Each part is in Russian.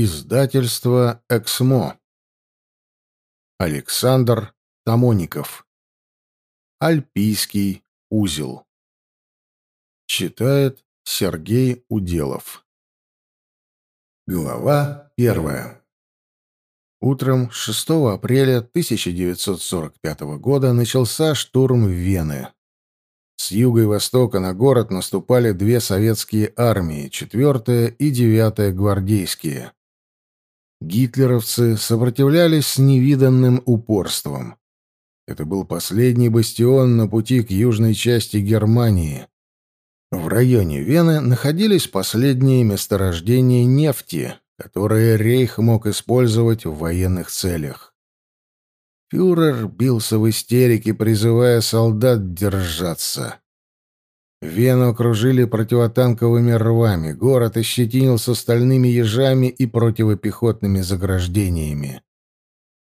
Издательство «Эксмо». Александр Тамоников. Альпийский узел. Читает Сергей Уделов. Глава первая. Утром 6 апреля 1945 года начался штурм Вены. С юга и востока на город наступали две советские армии, 4-я и 9-я гвардейские. Гитлеровцы сопротивлялись с невиданным упорством. Это был последний бастион на пути к южной части Германии. В районе Вены находились последние месторождения нефти, которые Рейх мог использовать в военных целях. Фюрер бился в истерике, призывая солдат держаться. Вену окружили противотанковыми рвами, город ощетинился стальными ежами и противопехотными заграждениями.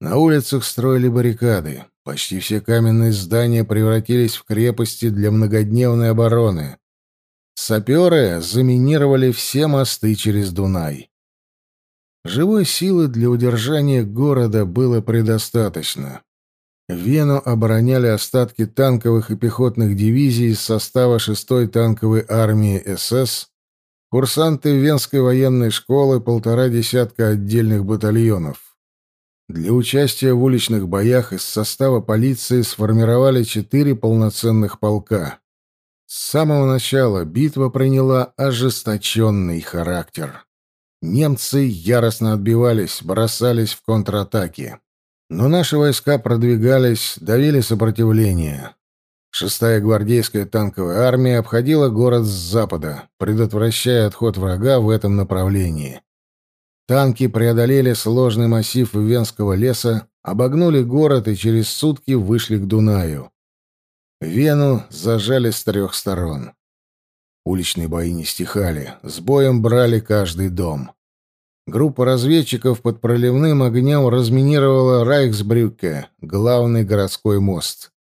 На улицах строили баррикады. Почти все каменные здания превратились в крепости для многодневной обороны. Саперы заминировали все мосты через Дунай. Живой силы для удержания города было предостаточно. Вену обороняли остатки танковых и пехотных дивизий из состава 6-й танковой армии СС, курсанты Венской военной школы, полтора десятка отдельных батальонов. Для участия в уличных боях из состава полиции сформировали четыре полноценных полка. С самого начала битва приняла ожесточенный характер. Немцы яростно отбивались, бросались в контратаки. Но наши войска продвигались, давили сопротивление. Шестая гвардейская танковая армия обходила город с запада, предотвращая отход врага в этом направлении. Танки преодолели сложный массив Венского леса, обогнули город и через сутки вышли к Дунаю. Вену зажали с трех сторон. Уличные бои не стихали, с боем брали каждый дом. Группа разведчиков под проливным огнем разминировала Райхсбрюке, главный городской мост.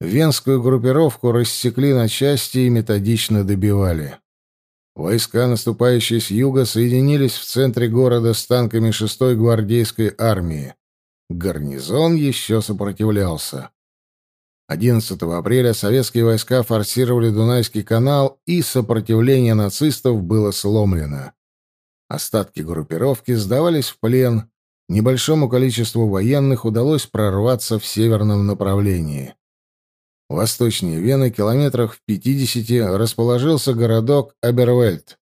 Венскую группировку рассекли на части и методично добивали. Войска, наступающие с юга, соединились в центре города с танками 6-й гвардейской армии. Гарнизон еще сопротивлялся. 11 апреля советские войска форсировали Дунайский канал, и сопротивление нацистов было сломлено. Остатки группировки сдавались в плен. Небольшому количеству военных удалось прорваться в северном направлении. Восточнее Вены, километрах в 50, расположился городок Абервельд.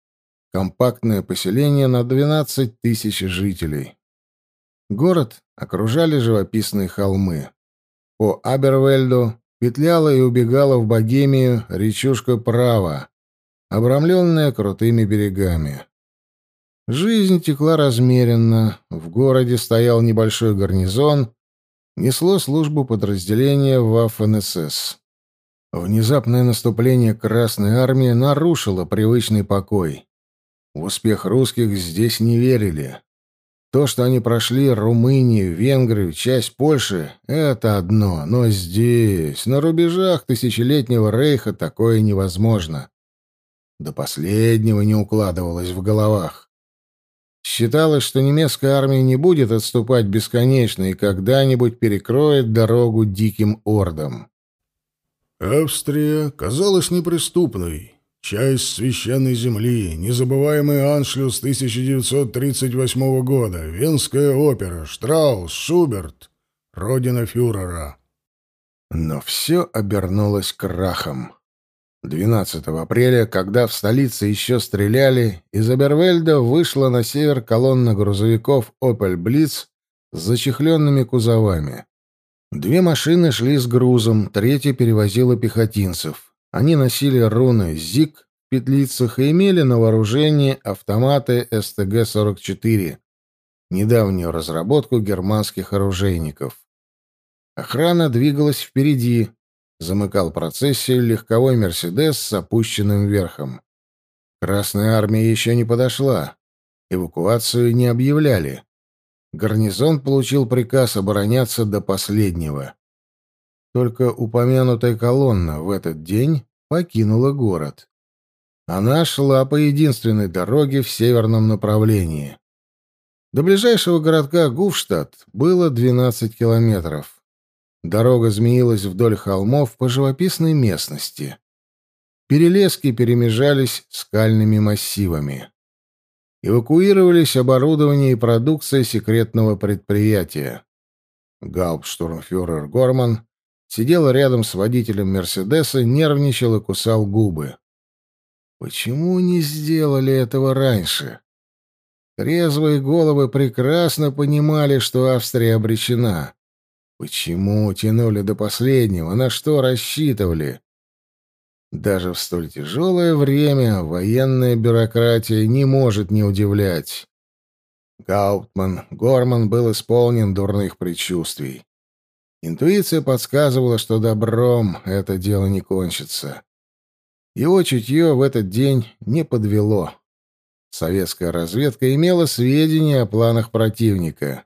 Компактное поселение на 12 тысяч жителей. Город окружали живописные холмы. По Абервельду петляла и убегала в Богемию речушка Права, обрамленная крутыми берегами. Жизнь текла размеренно, в городе стоял небольшой гарнизон, несло службу подразделения Waffen-СС. Внезапное наступление Красной Армии нарушило привычный покой. В успех русских здесь не верили. То, что они прошли Румынию, Венгрию, часть Польши — это одно, но здесь, на рубежах тысячелетнего рейха, такое невозможно. До последнего не укладывалось в головах. Считалось, что немецкая армия не будет отступать бесконечно и когда-нибудь перекроет дорогу диким ордам. Австрия казалась неприступной. Часть священной земли, незабываемый аншлюс 1938 года, Венская опера, Штраус, Шуберт, родина фюрера. Но все обернулось крахом. 12 апреля, когда в столице еще стреляли, из Абервельда вышла на север колонна грузовиков «Опель Блиц» с зачехленными кузовами. Две машины шли с грузом, третья перевозила пехотинцев. Они носили руны «ЗИК» в петлицах и имели на вооружении автоматы СТГ-44, недавнюю разработку германских оружейников. Охрана двигалась впереди, замыкал процессию легковой «Мерседес» с опущенным верхом. Красная армия еще не подошла. Эвакуацию не объявляли. Гарнизон получил приказ обороняться до последнего. Только упомянутая колонна в этот день покинула город. Она шла по единственной дороге в северном направлении. До ближайшего городка Гуфштадт было 12 километров. Дорога змеилась вдоль холмов по живописной местности. Перелески перемежались скальными массивами. Эвакуировались оборудование и продукция секретного предприятия. Гауптштурмфюрер Горман сидел рядом с водителем «Мерседеса», нервничал и кусал губы. Почему не сделали этого раньше? Трезвые головы прекрасно понимали, что Австрия обречена. Почему тянули до последнего? На что рассчитывали? Даже в столь тяжелое время военная бюрократия не может не удивлять. Гауптман Горман был исполнен дурных предчувствий. Интуиция подсказывала, что добром это дело не кончится. Его чутье в этот день не подвело. Советская разведка имела сведения о планах противника.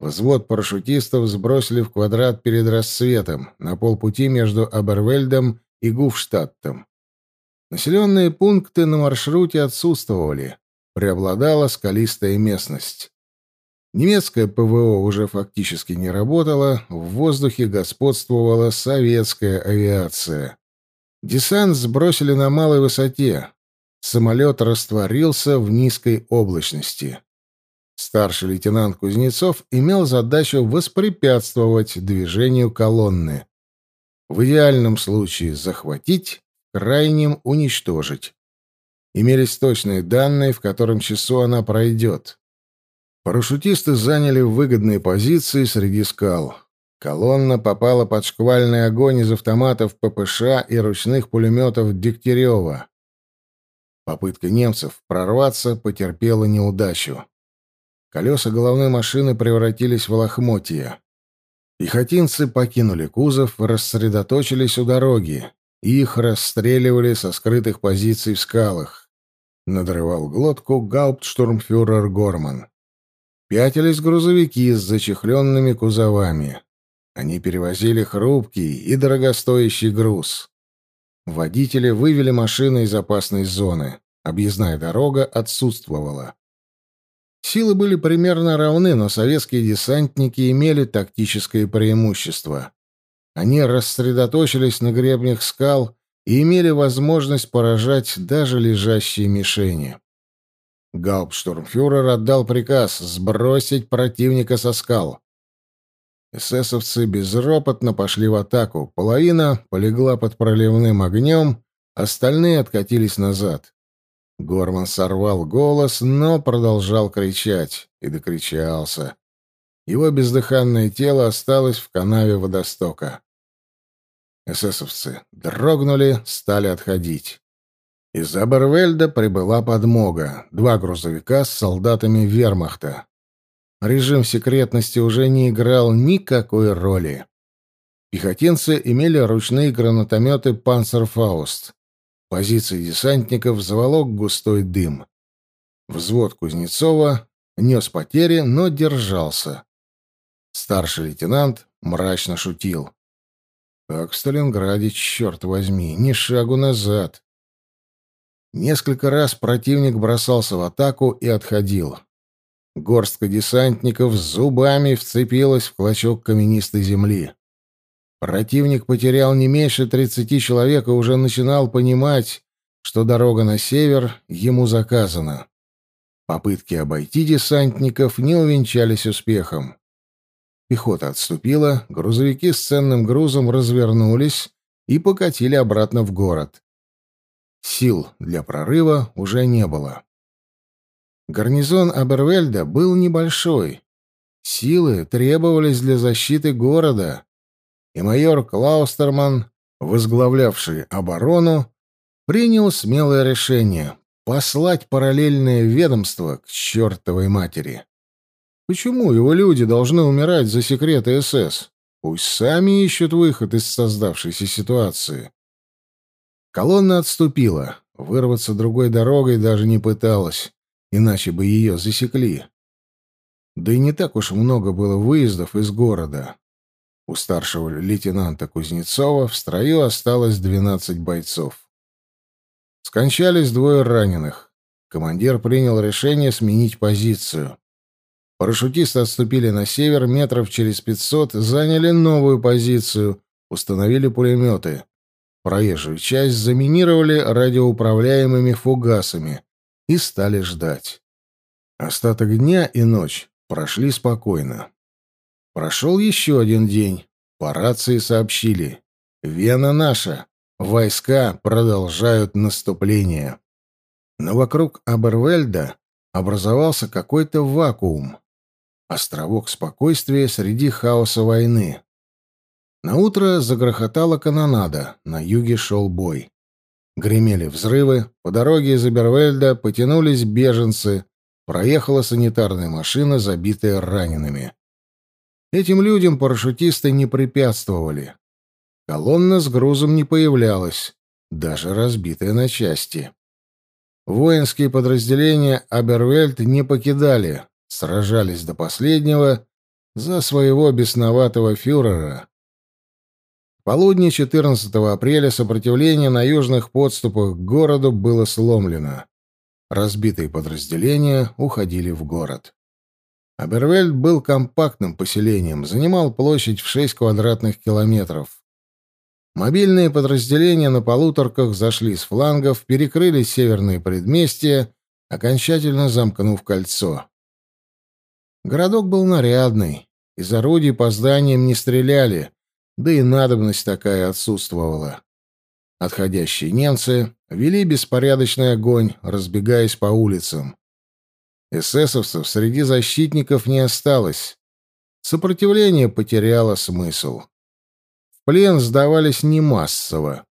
Взвод парашютистов сбросили в квадрат перед рассветом, на полпути между Абервельдом и Гуфштадтом. Населенные пункты на маршруте отсутствовали. Преобладала скалистая местность. Немецкое ПВО уже фактически не работало, в воздухе господствовала советская авиация. Десант сбросили на малой высоте. Самолет растворился в низкой облачности. Старший лейтенант Кузнецов имел задачу воспрепятствовать движению колонны. В идеальном случае захватить, в крайнем уничтожить. Имелись точные данные, в котором часу она пройдет. Парашютисты заняли выгодные позиции среди скал. Колонна попала под шквальный огонь из автоматов ППШ и ручных пулеметов Дегтярева. Попытка немцев прорваться потерпела неудачу. Колеса головной машины превратились в лохмотья. Пехотинцы покинули кузов, рассредоточились у дороги. Их расстреливали со скрытых позиций в скалах. Надрывал глотку гауптштурмфюрер Горман. Пятились грузовики с зачехленными кузовами. Они перевозили хрупкий и дорогостоящий груз. Водители вывели машины из опасной зоны. Объездная дорога отсутствовала. Силы были примерно равны, но советские десантники имели тактическое преимущество. Они рассредоточились на гребнях скал и имели возможность поражать даже лежащие мишени. Гауптштурмфюрер отдал приказ сбросить противника со скал. Эсэсовцы безропотно пошли в атаку. Половина полегла под проливным огнем, остальные откатились назад. Горман сорвал голос, но продолжал кричать. И докричался. Его бездыханное тело осталось в канаве водостока. Эсэсовцы дрогнули, стали отходить. Из Абервельда прибыла подмога. Два грузовика с солдатами вермахта. Режим секретности уже не играл никакой роли. Пехотинцы имели ручные гранатометы «Панцерфауст». Позиции десантников заволок густой дым. Взвод Кузнецова нес потери, но держался. Старший лейтенант мрачно шутил. «Как в Сталинграде, черт возьми, ни шагу назад!» Несколько раз противник бросался в атаку и отходил. Горстка десантников зубами вцепилась в клочок каменистой земли. Противник потерял не меньше тридцати человек и уже начинал понимать, что дорога на север ему заказана. Попытки обойти десантников не увенчались успехом. Пехота отступила, грузовики с ценным грузом развернулись и покатили обратно в город. Сил для прорыва уже не было. Гарнизон Абервельда был небольшой. Силы требовались для защиты города, и майор Клаустерман, возглавлявший оборону, принял смелое решение послать параллельное ведомство к чертовой матери. Почему его люди должны умирать за секреты СС? Пусть сами ищут выход из создавшейся ситуации. Колонна отступила. Вырваться другой дорогой даже не пыталась, иначе бы ее засекли. Да и не так уж много было выездов из города. У старшего лейтенанта Кузнецова в строю осталось 12 бойцов. Скончались двое раненых. Командир принял решение сменить позицию. Парашютисты отступили на север, метров через пятьсот, заняли новую позицию, установили пулеметы. Проезжую часть заминировали радиоуправляемыми фугасами и стали ждать. Остаток дня и ночь прошли спокойно. Прошел еще один день. По рации сообщили. «Вена наша! Войска продолжают наступление!» Но вокруг Абервельда образовался какой-то вакуум. Островок спокойствия среди хаоса войны. На утро загрохотала канонада, на юге шел бой. Гремели взрывы, по дороге из Абервельда потянулись беженцы, проехала санитарная машина, забитая ранеными. Этим людям парашютисты не препятствовали. Колонна с грузом не появлялась, даже разбитая на части. Воинские подразделения Абервельд не покидали, сражались до последнего за своего бесноватого фюрера. В полудне 14 апреля сопротивление на южных подступах к городу было сломлено. Разбитые подразделения уходили в город. Абервельд был компактным поселением, занимал площадь в 6 квадратных километров. Мобильные подразделения на полуторках зашли с флангов, перекрыли северные предместья, окончательно замкнув кольцо. Городок был нарядный. Из орудий по зданиям не стреляли, да и надобность такая отсутствовала. Отходящие немцы вели беспорядочный огонь, разбегаясь по улицам. Эсэсовцев среди защитников не осталось. Сопротивление потеряло смысл. В плен сдавались не массово.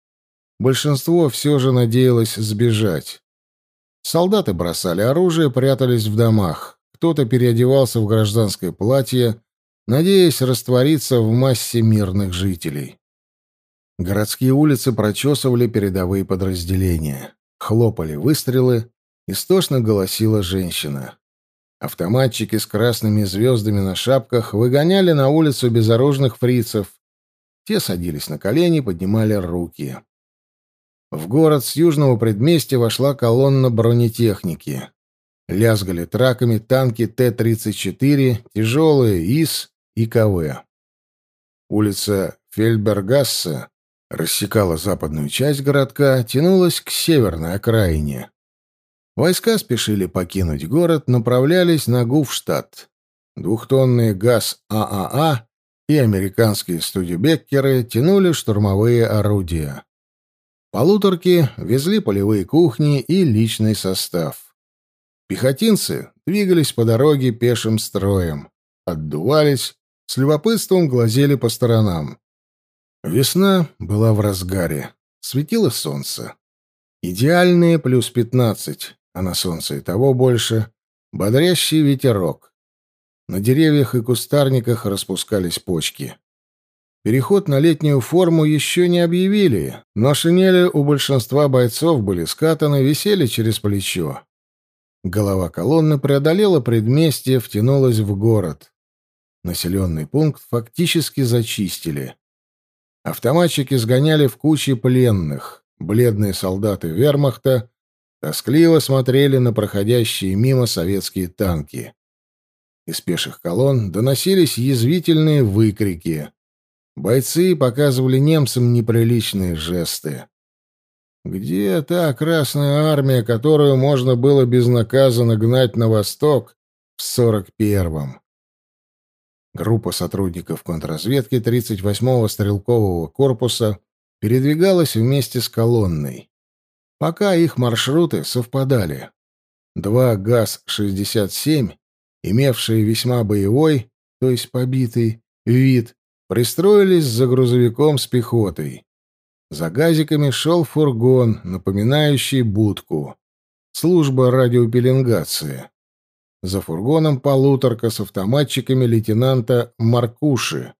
Большинство все же надеялось сбежать. Солдаты бросали оружие, прятались в домах. Кто-то переодевался в гражданское платье, надеясь раствориться в массе мирных жителей. Городские улицы прочесывали передовые подразделения. Хлопали выстрелы, истошно голосила женщина. Автоматчики с красными звездами на шапках выгоняли на улицу безоружных фрицев. Те садились на колени, поднимали руки. В город с южного предместья вошла колонна бронетехники. Лязгали траками танки Т-34, тяжелые ИС и КВ. Улица Фельбергассе рассекала западную часть городка, тянулась к северной окраине. Войска спешили покинуть город, направлялись на Гуфштадт. Двухтонный ГАЗ ААА и американские студибеккеры тянули штурмовые орудия. Полуторки везли полевые кухни и личный состав. Пехотинцы двигались по дороге пешим строем, отдувались, с любопытством глазели по сторонам. Весна была в разгаре. Светило солнце. Идеальные плюс пятнадцать, а на солнце и того больше. Бодрящий ветерок. На деревьях и кустарниках распускались почки. Переход на летнюю форму еще не объявили, но шинели у большинства бойцов были скатаны, висели через плечо. Голова колонны преодолела предместье, втянулась в город. Населенный пункт фактически зачистили. Автоматчики сгоняли в кучи пленных. Бледные солдаты вермахта тоскливо смотрели на проходящие мимо советские танки. Из пеших колонн доносились язвительные выкрики. Бойцы показывали немцам неприличные жесты. Где та Красная Армия, которую можно было безнаказанно гнать на восток в 41-м? Группа сотрудников контрразведки 38-го стрелкового корпуса передвигалась вместе с колонной. Пока их маршруты совпадали. Два ГАЗ-67, имевшие весьма боевой, то есть побитый, вид, пристроились за грузовиком с пехотой. За газиками шел фургон, напоминающий будку. Служба радиопеленгации. За фургоном полуторка с автоматчиками лейтенанта Маркуши.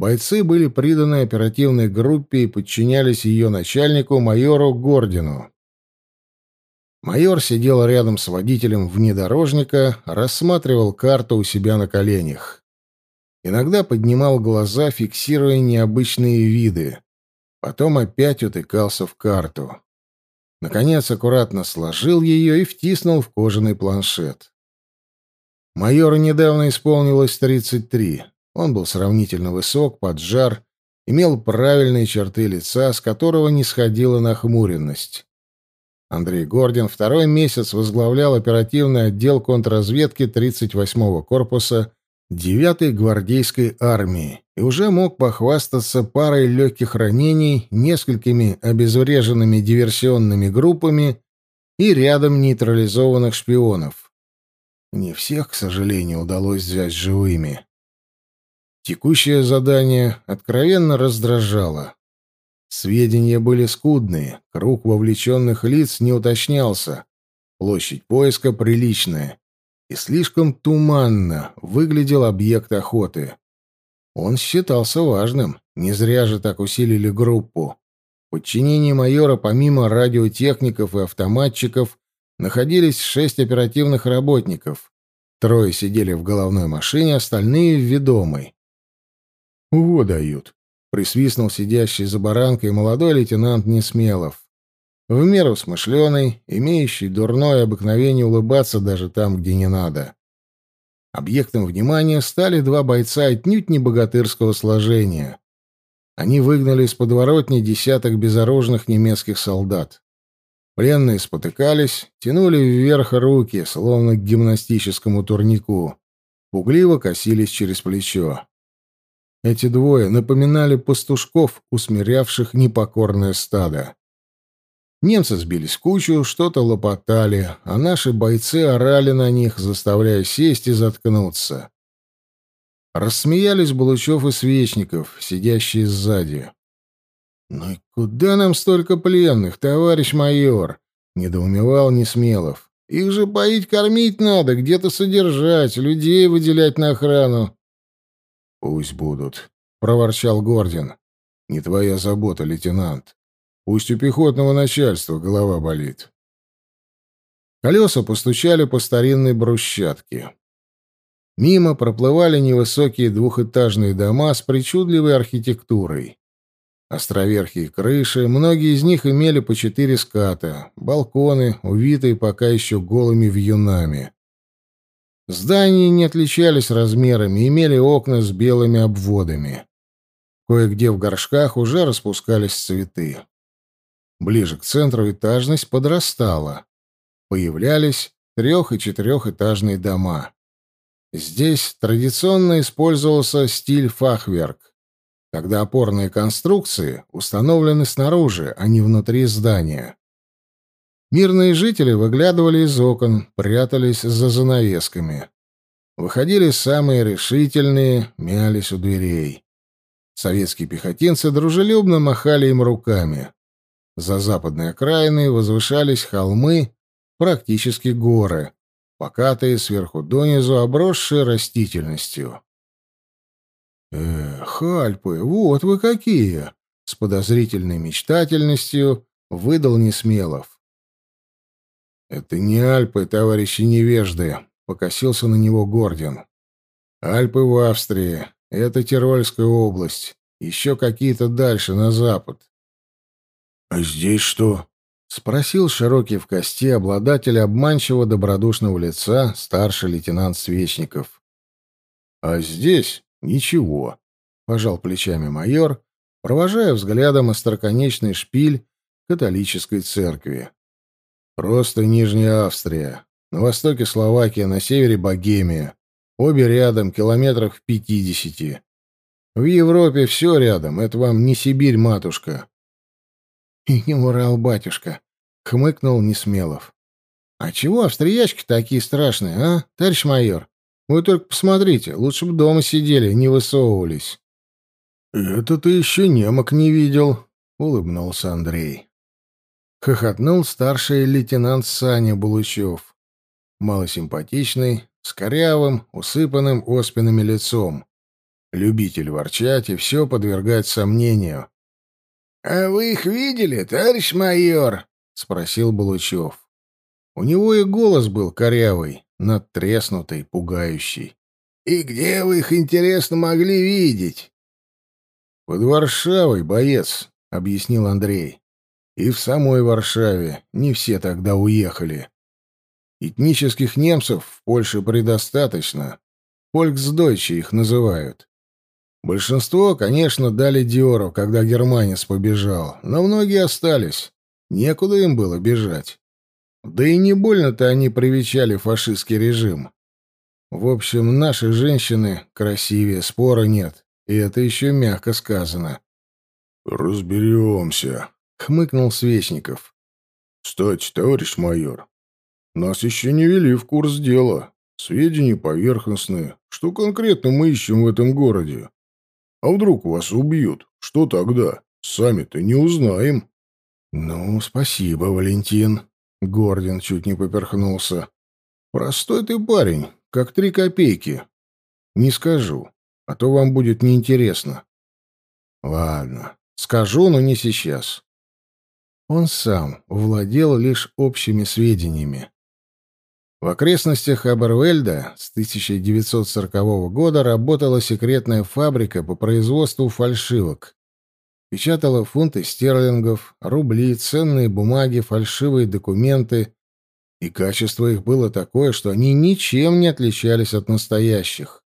Бойцы были приданы оперативной группе и подчинялись ее начальнику, майору Гордину. Майор сидел рядом с водителем внедорожника, рассматривал карту у себя на коленях. Иногда поднимал глаза, фиксируя необычные виды. Потом опять утыкался в карту. Наконец аккуратно сложил ее и втиснул в кожаный планшет. Майору недавно исполнилось 33. Он был сравнительно высок, поджар, имел правильные черты лица, с которого не сходила нахмуренность. Андрей Гордин второй месяц возглавлял оперативный отдел контрразведки 38-го корпуса 9-й гвардейской армии и уже мог похвастаться парой легких ранений, несколькими обезвреженными диверсионными группами и рядом нейтрализованных шпионов. Не всех, к сожалению, удалось взять живыми. Текущее задание откровенно раздражало. Сведения были скудные, круг вовлеченных лиц не уточнялся, площадь поиска приличная, и слишком туманно выглядел объект охоты. Он считался важным, не зря же так усилили группу. В подчинении майора помимо радиотехников и автоматчиков находились шесть оперативных работников. Трое сидели в головной машине, остальные — в ведомой. «Во дают», — присвистнул сидящий за баранкой молодой лейтенант Несмелов. В меру смышленый, имеющий дурное обыкновение улыбаться даже там, где не надо. Объектом внимания стали два бойца отнюдь не богатырского сложения. Они выгнали из подворотни десяток безоружных немецких солдат. Пленные спотыкались, тянули вверх руки, словно к гимнастическому турнику. Пугливо косились через плечо. Эти двое напоминали пастушков, усмирявших непокорное стадо. Немцы сбились в кучу, что-то лопотали, а наши бойцы орали на них, заставляя сесть и заткнуться. Рассмеялись Балучев и Свечников, сидящие сзади. «Ну и куда нам столько пленных, товарищ майор?» — недоумевал Несмелов. «Их же поить, кормить надо, где-то содержать, людей выделять на охрану. «Пусть будут», — проворчал Гордин. «Не твоя забота, лейтенант. Пусть у пехотного начальства голова болит». Колеса постучали по старинной брусчатке. Мимо проплывали невысокие двухэтажные дома с причудливой архитектурой. Островерхие крыши, многие из них имели по четыре ската, балконы, увитые пока еще голыми вьюнами. Здания не отличались размерами, имели окна с белыми обводами. Кое-где в горшках уже распускались цветы. Ближе к центру этажность подрастала. Появлялись трех- и четырехэтажные дома. Здесь традиционно использовался стиль фахверк, когда опорные конструкции установлены снаружи, а не внутри здания. Мирные жители выглядывали из окон, прятались за занавесками. Выходили самые решительные, мялись у дверей. Советские пехотинцы дружелюбно махали им руками. За западной окраиной возвышались холмы, практически горы, покатые сверху донизу, обросшие растительностью. «Эх, Альпы, вот вы какие!» — с подозрительной мечтательностью выдал Несмелов. «Это не Альпы, товарищи невежды», — покосился на него Гордин. «Альпы в Австрии. Это Тирольская область. Еще какие-то дальше, на запад». «А здесь что?» — спросил широкий в кости обладатель обманчиво добродушного лица, старший лейтенант Свечников. «А здесь ничего», — пожал плечами майор, провожая взглядом остроконечный шпиль католической церкви. Просто Нижняя Австрия. На востоке Словакия, на севере Богемия. Обе рядом, километрах в пятидесяти. В Европе все рядом, это вам не Сибирь, матушка. И не Урал, батюшка, хмыкнул Несмелов. А чего австриячки такие страшные, а, товарищ майор? Вы только посмотрите, лучше бы дома сидели, не высовывались. Это ты еще немок не видел, улыбнулся Андрей. — хохотнул старший лейтенант Саня Булычев. Малосимпатичный, с корявым, усыпанным оспинами лицом. Любитель ворчать и все подвергать сомнению. — А вы их видели, товарищ майор? — спросил Булычев. У него и голос был корявый, надтреснутый, пугающий. — И где вы их, интересно, могли видеть? — Под Варшавой, боец, — объяснил Андрей. И в самой Варшаве не все тогда уехали. Этнических немцев в Польше предостаточно. Фольксдойче их называют. Большинство, конечно, дали Диору, когда германец побежал, но многие остались. Некуда им было бежать. Да и не больно-то они привечали фашистский режим. В общем, наши женщины красивее, спора нет. И это еще мягко сказано. «Разберемся», — хмыкнул Свечников. «Кстати, товарищ майор, нас еще не вели в курс дела. Сведения поверхностные. Что конкретно мы ищем в этом городе? А вдруг вас убьют? Что тогда? Сами-то не узнаем». «Ну, спасибо, Валентин», — Гордин чуть не поперхнулся. «Простой ты парень, как три копейки. Не скажу, а то вам будет неинтересно». «Ладно, скажу, но не сейчас». Он сам владел лишь общими сведениями. В окрестностях Абервельда с 1940 года работала секретная фабрика по производству фальшивок. Печатала фунты стерлингов, рубли, ценные бумаги, фальшивые документы, и качество их было такое, что они ничем не отличались от настоящих.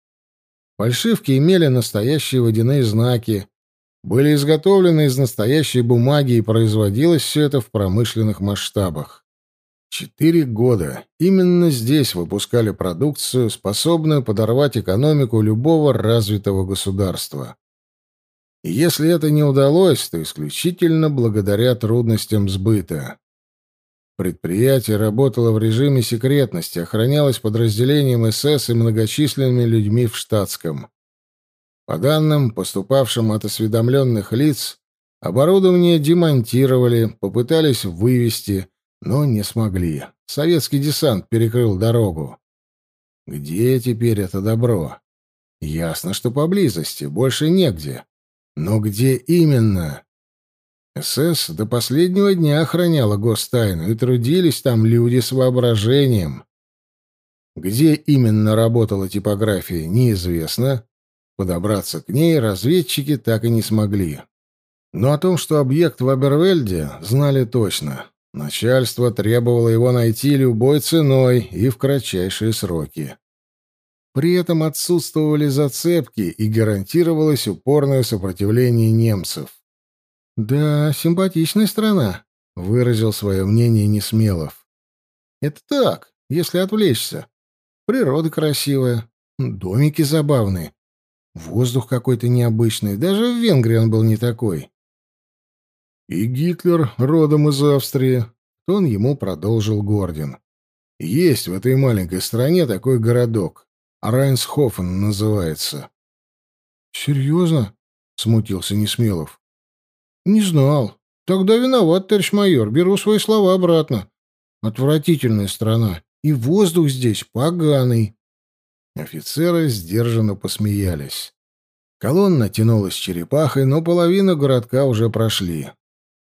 Фальшивки имели настоящие водяные знаки, были изготовлены из настоящей бумаги и производилось все это в промышленных масштабах. Четыре года именно здесь выпускали продукцию, способную подорвать экономику любого развитого государства. И если это не удалось, то исключительно благодаря трудностям сбыта. Предприятие работало в режиме секретности, охранялось подразделением СС и многочисленными людьми в штатском. По данным, поступавшим от осведомленных лиц, оборудование демонтировали, попытались вывести – но не смогли. Советский десант перекрыл дорогу. Где теперь это добро? Ясно, что поблизости, больше негде. Но где именно? СС до последнего дня охраняла гостайну, и трудились там люди с воображением. Где именно работала типография, неизвестно. Подобраться к ней разведчики так и не смогли. Но о том, что объект в Абервельде, знали точно. Начальство требовало его найти любой ценой и в кратчайшие сроки. При этом отсутствовали зацепки и гарантировалось упорное сопротивление немцев. «Да, симпатичная страна», — выразил свое мнение Несмелов. «Это так, если отвлечься. Природа красивая, домики забавные, воздух какой-то необычный, даже в Венгрии он был не такой. И Гитлер родом из Австрии. Тон ему продолжил Гордин. Есть в этой маленькой стране такой городок. Райнсхофен называется. Серьезно? Смутился Несмелов. Не знал. Тогда виноват, товарищ майор. Беру свои слова обратно. Отвратительная страна. И воздух здесь поганый. Офицеры сдержанно посмеялись. Колонна тянулась черепахой, но половину городка уже прошли.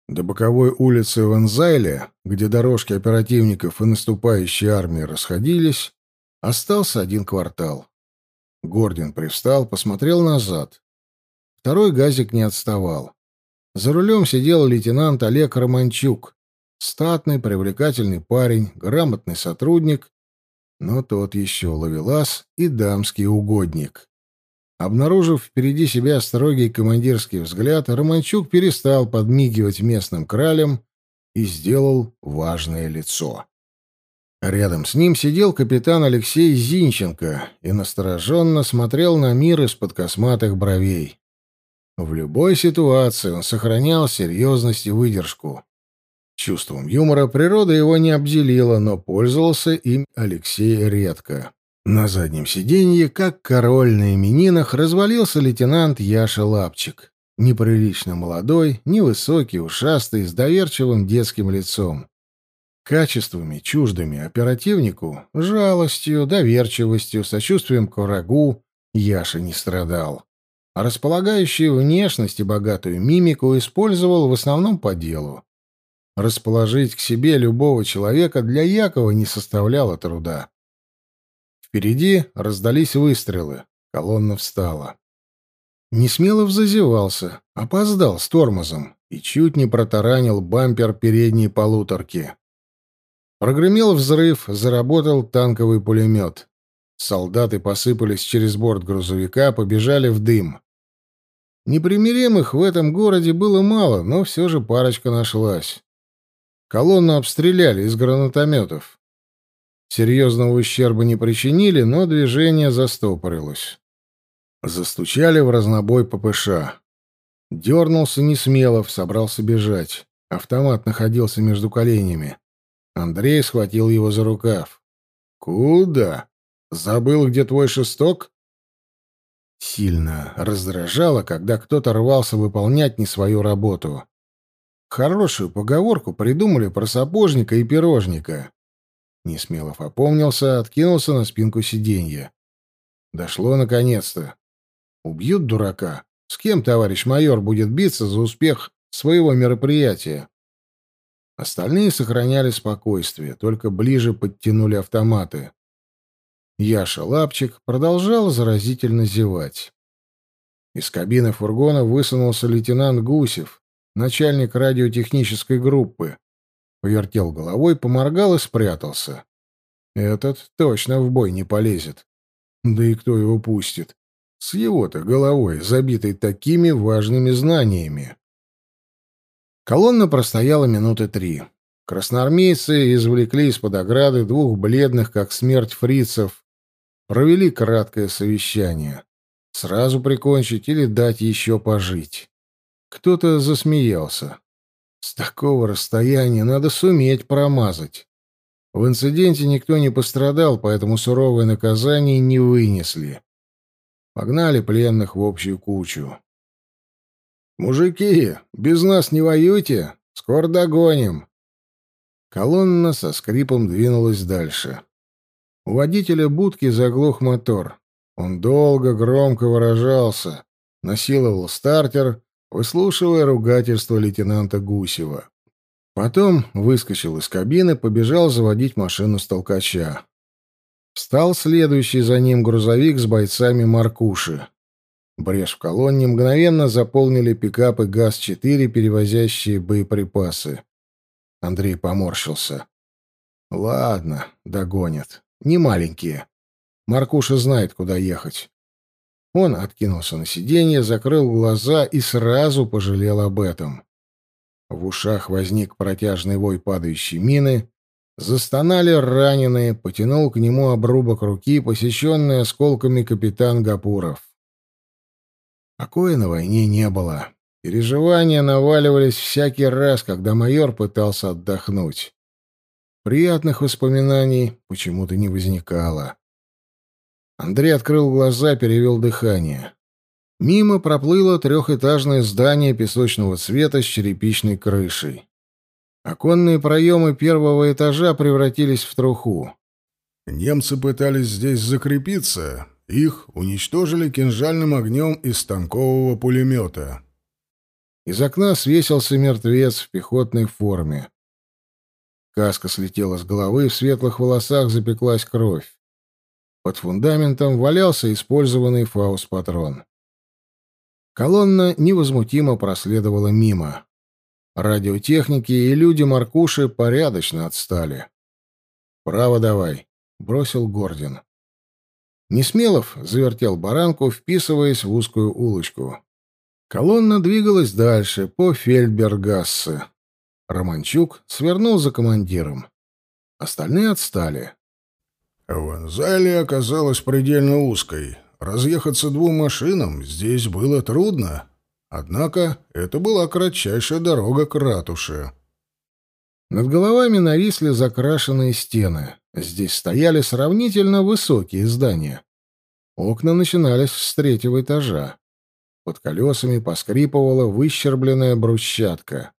До боковой улицы в Энзайле, где дорожки оперативников и наступающей армии расходились, остался один квартал. Гордин привстал, посмотрел назад. Второй газик не отставал. За рулем сидел лейтенант Олег Романчук. Статный, привлекательный парень, грамотный сотрудник, но тот еще ловелас и дамский угодник. Обнаружив впереди себя строгий командирский взгляд, Романчук перестал подмигивать местным кралям и сделал важное лицо. Рядом с ним сидел капитан Алексей Зинченко и настороженно смотрел на мир из-под косматых бровей. В любой ситуации он сохранял серьезность и выдержку. Чувством юмора природа его не обделила, но пользовался им Алексей редко. На заднем сиденье, как король на именинах, развалился лейтенант Яша Лапчик. Неприлично молодой, невысокий, ушастый, с доверчивым детским лицом. Качествами, чуждыми оперативнику, жалостью, доверчивостью, сочувствием к врагу Яша не страдал. А располагающую внешность и богатую мимику использовал в основном по делу. Расположить к себе любого человека для Якова не составляло труда. Впереди раздались выстрелы. Колонна встала. Несмелов зазевался, опоздал с тормозом и чуть не протаранил бампер передней полуторки. Прогремел взрыв, заработал танковый пулемет. Солдаты посыпались через борт грузовика, побежали в дым. Непримиримых в этом городе было мало, но все же парочка нашлась. Колонну обстреляли из гранатометов. Серьезного ущерба не причинили, но движение застопорилось. Застучали в разнобой ППШ. Дернулся Несмелов, собрался бежать. Автомат находился между коленями. Андрей схватил его за рукав. «Куда? Забыл, где твой шесток?» Сильно раздражало, когда кто-то рвался выполнять не свою работу. Хорошую поговорку придумали про сапожника и пирожника. Несмелов опомнился, откинулся на спинку сиденья. Дошло наконец-то. Убьют дурака. С кем товарищ майор будет биться за успех своего мероприятия? Остальные сохраняли спокойствие, только ближе подтянули автоматы. Яша Лапчик продолжал заразительно зевать. Из кабины фургона высунулся лейтенант Гусев, начальник радиотехнической группы. Повертел головой, поморгал и спрятался. Этот точно в бой не полезет. Да и кто его пустит? С его-то головой, забитой такими важными знаниями. Колонна простояла минуты три. Красноармейцы извлекли из-под ограды двух бледных, как смерть фрицев, провели краткое совещание. Сразу прикончить или дать еще пожить. Кто-то засмеялся. С такого расстояния надо суметь промазать. В инциденте никто не пострадал, поэтому суровое наказание не вынесли. Погнали пленных в общую кучу. «Мужики, без нас не воюйте, скоро догоним». Колонна со скрипом двинулась дальше. У водителя будки заглох мотор. Он долго, громко выражался, насиловал стартер, выслушивая ругательство лейтенанта Гусева. Потом выскочил из кабины, побежал заводить машину с толкача. Встал следующий за ним грузовик с бойцами Маркуши. Брешь в колонне мгновенно заполнили пикапы ГАЗ-4, перевозящие боеприпасы. Андрей поморщился. «Ладно, догонят. Не маленькие. Маркуша знает, куда ехать. Он откинулся на сиденье, закрыл глаза и сразу пожалел об этом. В ушах возник протяжный вой падающей мины. Застонали раненые, потянул к нему обрубок руки, посещенный осколками капитан Гапуров. Покоя на войне не было. Переживания наваливались всякий раз, когда майор пытался отдохнуть. Приятных воспоминаний почему-то не возникало. Андрей открыл глаза, перевел дыхание. Мимо проплыло трехэтажное здание песочного цвета с черепичной крышей. Оконные проемы первого этажа превратились в труху. Немцы пытались здесь закрепиться. Их уничтожили кинжальным огнем из станкового пулемета. Из окна свесился мертвец в пехотной форме. Каска слетела с головы, в светлых волосах запеклась кровь. Под фундаментом валялся использованный фаус-патрон. Колонна невозмутимо проследовала мимо. Радиотехники и люди Маркуши порядочно отстали. «Право давай», — бросил Гордин. Несмелов завертел баранку, вписываясь в узкую улочку. Колонна двигалась дальше, по Фельдбергассе. Романчук свернул за командиром. Остальные отстали. Ванзалия оказалась предельно узкой. Разъехаться двум машинам здесь было трудно. Однако это была кратчайшая дорога к ратуше. Над головами нависли закрашенные стены. Здесь стояли сравнительно высокие здания. Окна начинались с третьего этажа. Под колесами поскрипывала выщербленная брусчатка.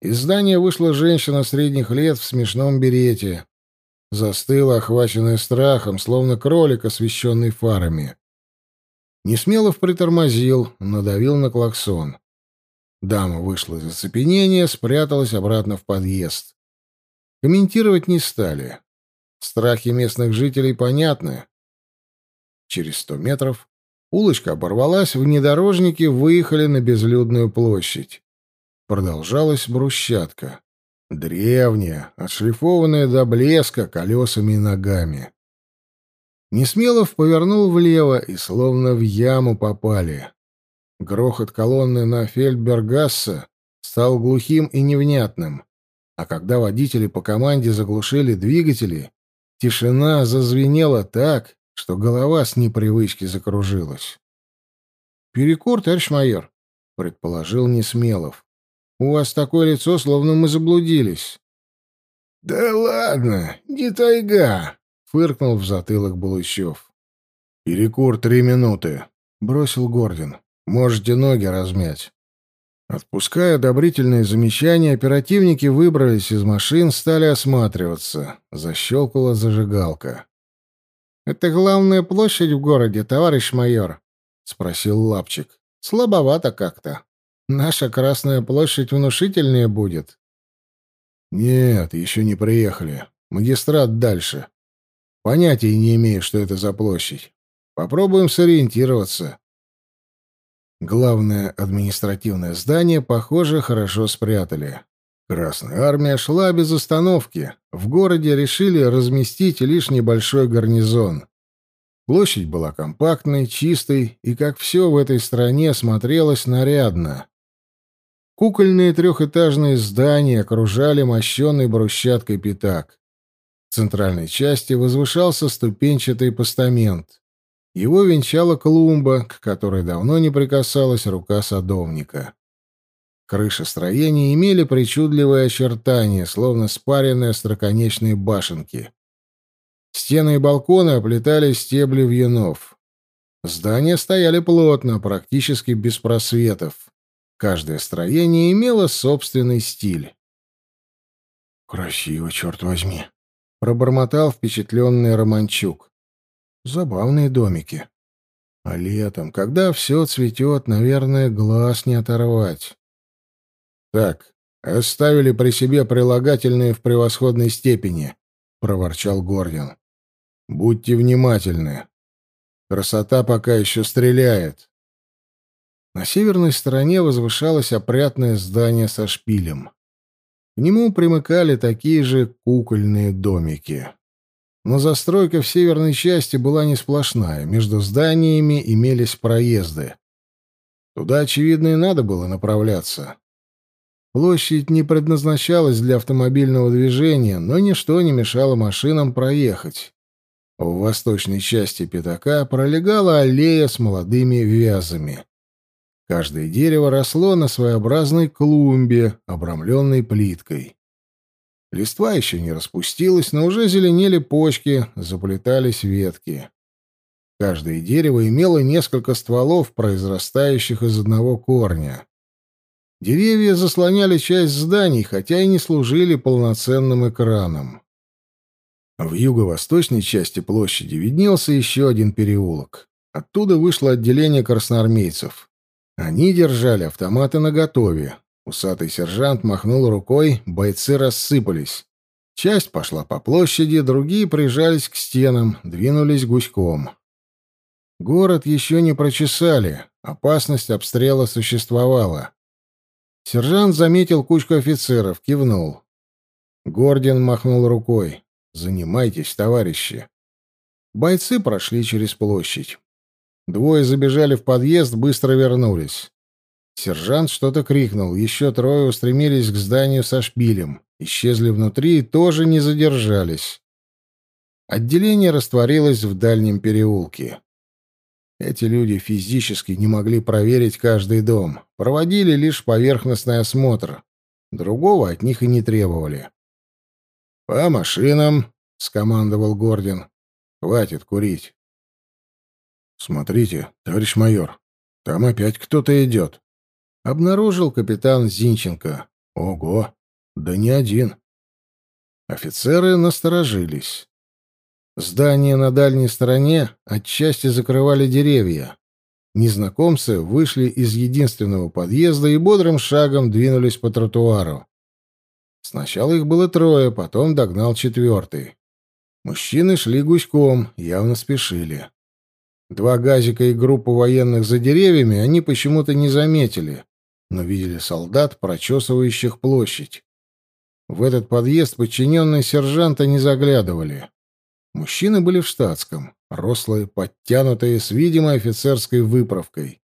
Из здания вышла женщина средних лет в смешном берете, застыла, охваченная страхом, словно кролик, освещенный фарами. Несмелов притормозил, надавил на клаксон. Дама вышла из оцепенения, спряталась обратно в подъезд. Комментировать не стали. Страхи местных жителей понятны. Через сто метров улочка оборвалась, внедорожники выехали на безлюдную площадь. Продолжалась брусчатка. Древняя, отшлифованная до блеска колесами и ногами. Несмелов повернул влево и словно в яму попали. Грохот колонны на Фельдбергассе стал глухим и невнятным, а когда водители по команде заглушили двигатели, тишина зазвенела так, что голова с непривычки закружилась. «Перекур, товарищ майор», — предположил Несмелов. «У вас такое лицо, словно мы заблудились». «Да ладно, не тайга», — фыркнул в затылок Булычев. «Перекур три минуты», — бросил Гордин. «Можете ноги размять». Отпуская одобрительные замечания, оперативники выбрались из машин, стали осматриваться. Защелкала зажигалка. «Это главная площадь в городе, товарищ майор?» — спросил Лапчик. «Слабовато как-то. Наша Красная площадь внушительнее будет». «Нет, еще не приехали. Магистрат дальше. Понятия не имею, что это за площадь. Попробуем сориентироваться». Главное административное здание, похоже, хорошо спрятали. Красная армия шла без остановки. В городе решили разместить лишь небольшой гарнизон. Площадь была компактной, чистой, и, как все в этой стране, смотрелось нарядно. Кукольные трехэтажные здания окружали мощенный брусчаткой пятак. В центральной части возвышался ступенчатый постамент. Его венчала клумба, к которой давно не прикасалась рука садовника. Крыши строения имели причудливые очертания, словно спаренные остроконечные башенки. Стены и балконы оплетали стебли вьюнов. Здания стояли плотно, практически без просветов. Каждое строение имело собственный стиль. «Красиво, черт возьми!» — пробормотал впечатленный Романчук. Забавные домики. А летом, когда все цветет, наверное, глаз не оторвать. Так, оставили при себе прилагательные в превосходной степени, проворчал Гордин. Будьте внимательны. Красота пока еще стреляет. На северной стороне возвышалось опрятное здание со шпилем. К нему примыкали такие же кукольные домики. Но застройка в северной части была не сплошная, между зданиями имелись проезды. Туда, очевидно, и надо было направляться. Площадь не предназначалась для автомобильного движения, но ничто не мешало машинам проехать. В восточной части пятака пролегала аллея с молодыми вязами. Каждое дерево росло на своеобразной клумбе, обрамленной плиткой. Листва еще не распустилась, но уже зеленели почки, заплетались ветки. Каждое дерево имело несколько стволов, произрастающих из одного корня. Деревья заслоняли часть зданий, хотя и не служили полноценным экраном. В юго-восточной части площади виднелся еще один переулок. Оттуда вышло отделение красноармейцев. Они держали автоматы наготове, Усатый сержант махнул рукой, бойцы рассыпались. Часть пошла по площади, другие прижались к стенам, двинулись гуськом. Город еще не прочесали, опасность обстрела существовала. Сержант заметил кучку офицеров, кивнул. Гордин махнул рукой. «Занимайтесь, товарищи». Бойцы прошли через площадь. Двое забежали в подъезд, быстро вернулись. Сержант что-то крикнул, еще трое устремились к зданию со шпилем, исчезли внутри и тоже не задержались. Отделение растворилось в дальнем переулке. Эти люди физически не могли проверить каждый дом, проводили лишь поверхностный осмотр. Другого от них и не требовали. «По машинам», — скомандовал Гордин. «Хватит курить». «Смотрите, товарищ майор, там опять кто-то идет», обнаружил капитан Зинченко. Ого! Да не один. Офицеры насторожились. Здание на дальней стороне отчасти закрывали деревья. Незнакомцы вышли из единственного подъезда и бодрым шагом двинулись по тротуару. Сначала их было трое, потом догнал четвертый. Мужчины шли гуськом, явно спешили. Два газика и группу военных за деревьями они почему-то не заметили но видели солдат, прочесывающих площадь. В этот подъезд подчиненные сержанта не заглядывали. Мужчины были в штатском, рослые, подтянутые, с видимой офицерской выправкой.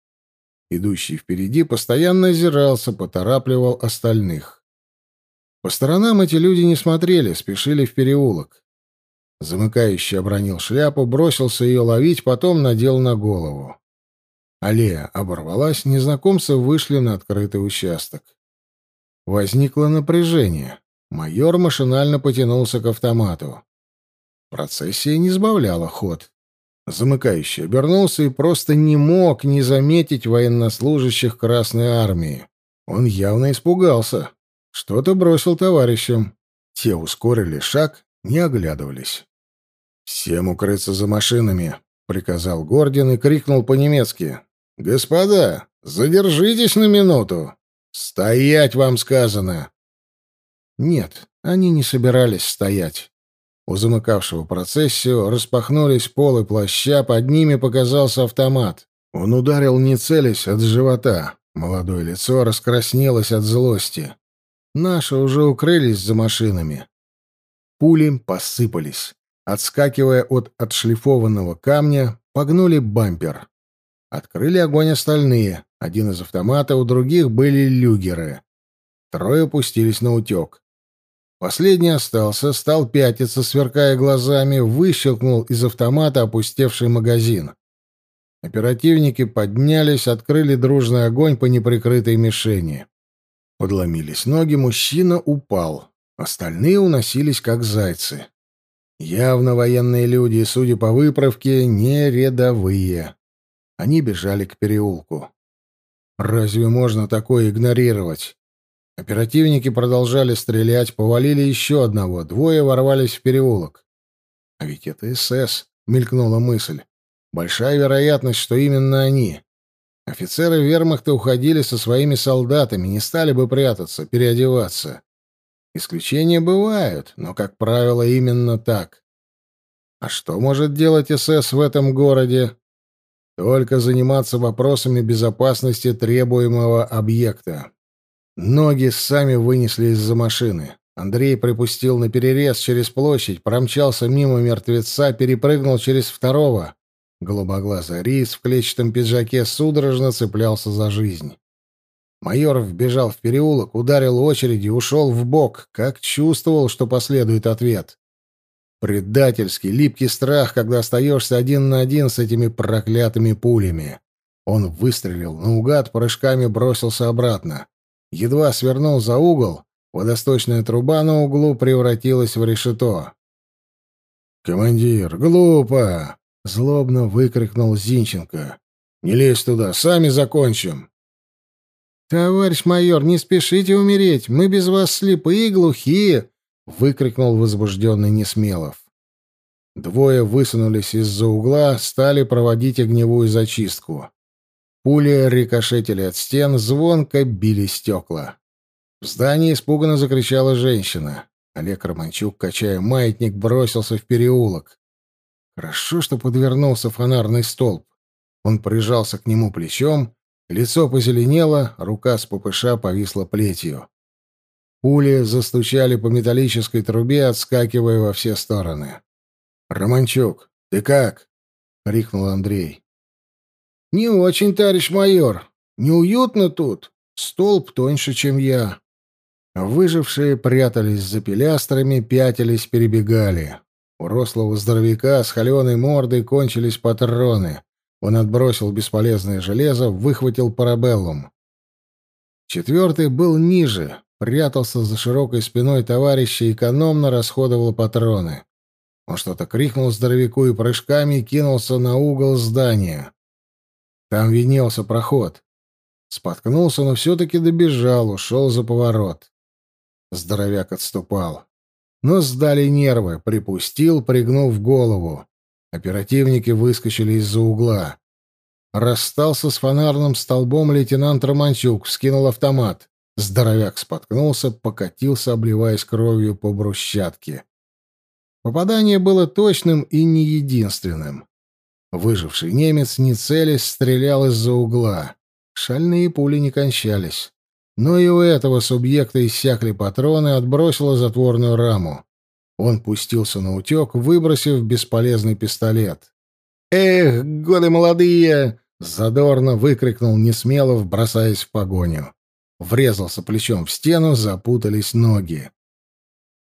Идущий впереди постоянно озирался, поторапливал остальных. По сторонам эти люди не смотрели, спешили в переулок. Замыкающий обронил шляпу, бросился ее ловить, потом надел на голову. Аллея оборвалась, незнакомцы вышли на открытый участок. Возникло напряжение. Майор машинально потянулся к автомату. Процессия не сбавляла ход. Замыкающий обернулся и просто не мог не заметить военнослужащих Красной Армии. Он явно испугался. Что-то бросил товарищам. Те ускорили шаг, не оглядывались. «Всем укрыться за машинами», — приказал Гордин и крикнул по-немецки. «Господа, задержитесь на минуту! Стоять вам сказано!» Нет, они не собирались стоять. У замыкавшего процессию распахнулись полы плаща, под ними показался автомат. Он ударил, не целясь, от живота. Молодое лицо раскраснелось от злости. Наши уже укрылись за машинами. Пули посыпались. Отскакивая от отшлифованного камня, погнули бампер. Открыли огонь остальные. Один из автомата, у других были люгеры. Трое пустились на утек. Последний остался, стал пятиться, сверкая глазами, выщелкнул из автомата опустевший магазин. Оперативники поднялись, открыли дружный огонь по неприкрытой мишени. Подломились ноги, мужчина упал. Остальные уносились, как зайцы. Явно военные люди, судя по выправке, не рядовые. Они бежали к переулку. Разве можно такое игнорировать? Оперативники продолжали стрелять, повалили еще одного, двое ворвались в переулок. А ведь это СС, мелькнула мысль. Большая вероятность, что именно они. Офицеры вермахта уходили со своими солдатами, не стали бы прятаться, переодеваться. Исключения бывают, но, как правило, именно так. А что может делать СС в этом городе? Только заниматься вопросами безопасности требуемого объекта. Ноги сами вынесли из-за машины. Андрей припустил на перерез через площадь, промчался мимо мертвеца, перепрыгнул через второго. Голубоглазый рис в клетчатом пиджаке судорожно цеплялся за жизнь. Майор вбежал в переулок, ударил очередью, ушел в бок, как чувствовал, что последует ответ. Предательский, липкий страх, когда остаешься один на один с этими проклятыми пулями. Он выстрелил, наугад прыжками бросился обратно. Едва свернул за угол, водосточная труба на углу превратилась в решето. «Командир, глупо!» — злобно выкрикнул Зинченко. «Не лезь туда, сами закончим!» «Товарищ майор, не спешите умереть, мы без вас слепые и глухие!» — выкрикнул возбужденный Несмелов. Двое высунулись из-за угла, стали проводить огневую зачистку. Пули рикошетили от стен, звонко били стекла. В здании испуганно закричала женщина. Олег Романчук, качая маятник, бросился в переулок. Хорошо, что подвернулся фонарный столб. Он прижался к нему плечом, лицо позеленело, рука с ППШ повисла плетью. Пули застучали по металлической трубе, отскакивая во все стороны. «Романчук, ты как?» — крикнул Андрей. «Не очень, товарищ майор. Неуютно тут. Столб тоньше, чем я». Выжившие прятались за пилястрами, пятились, перебегали. У рослого здоровяка с холеной мордой кончились патроны. Он отбросил бесполезное железо, выхватил парабеллум. Четвертый был ниже, прятался за широкой спиной товарища и экономно расходовал патроны. Он что-то крикнул здоровяку и прыжками кинулся на угол здания. Там виднелся проход. Споткнулся, но все-таки добежал, ушел за поворот. Здоровяк отступал. Но сдали нервы, припустил, пригнув голову. Оперативники выскочили из-за угла. Расстался с фонарным столбом лейтенант Романчук, вскинул автомат. Здоровяк споткнулся, покатился, обливаясь кровью по брусчатке. Попадание было точным и не единственным. Выживший немец, не целясь, стрелял из-за угла. Шальные пули не кончались. Но и у этого субъекта иссякли патроны, отбросило затворную раму. Он пустился на утек, выбросив бесполезный пистолет. «Эх, годы молодые!» — задорно выкрикнул Несмелов, бросаясь в погоню. Врезался плечом в стену, запутались ноги.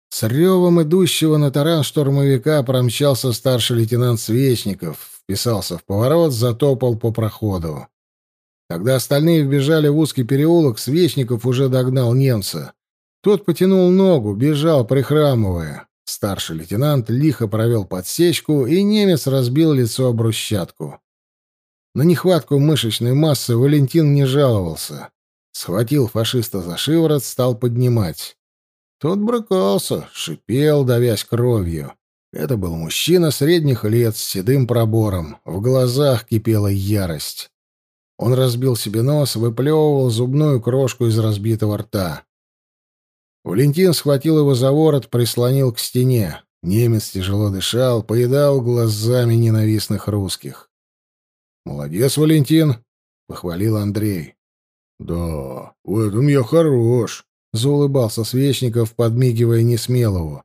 С ревом идущего на таран штурмовика промчался старший лейтенант Свечников, вписался в поворот, затопал по проходу. Когда остальные вбежали в узкий переулок, Свечников уже догнал немца. Тот потянул ногу, бежал, прихрамывая. Старший лейтенант лихо провел подсечку, и немец разбил лицо об брусчатку. На нехватку мышечной массы Валентин не жаловался. Схватил фашиста за шиворот, стал поднимать. Тот брыкался, шипел, давясь кровью. Это был мужчина средних лет с седым пробором. В глазах кипела ярость. Он разбил себе нос, выплевывал зубную крошку из разбитого рта. Валентин схватил его за ворот, прислонил к стене. Немец тяжело дышал, поедал глазами ненавистных русских. «Молодец, Валентин!» — похвалил Андрей. «Да, в этом я хорош», — заулыбался Свечников, подмигивая Несмелову.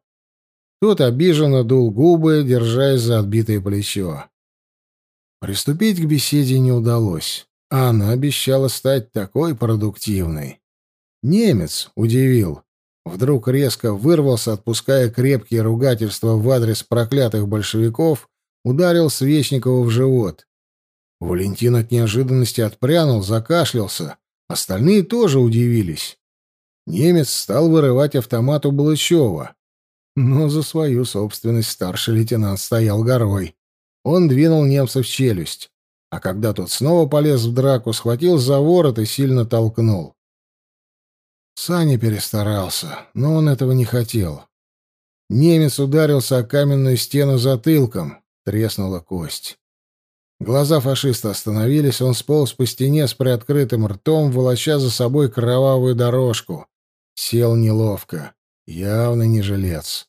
Тот обиженно дул губы, держась за отбитое плечо. Приступить к беседе не удалось, а она обещала стать такой продуктивной. Немец удивил. Вдруг резко вырвался, отпуская крепкие ругательства в адрес проклятых большевиков, ударил Свечникова в живот. Валентин от неожиданности отпрянул, закашлялся. Остальные тоже удивились. Немец стал вырывать автомат у Балычева. Но за свою собственность старший лейтенант стоял горой. Он двинул немца в челюсть. А когда тот снова полез в драку, схватил за ворот и сильно толкнул. Саня перестарался, но он этого не хотел. Немец ударился о каменную стену затылком, треснула кость. Глаза фашиста остановились, он сполз по стене с приоткрытым ртом, волоча за собой кровавую дорожку. Сел неловко. Явно не жилец.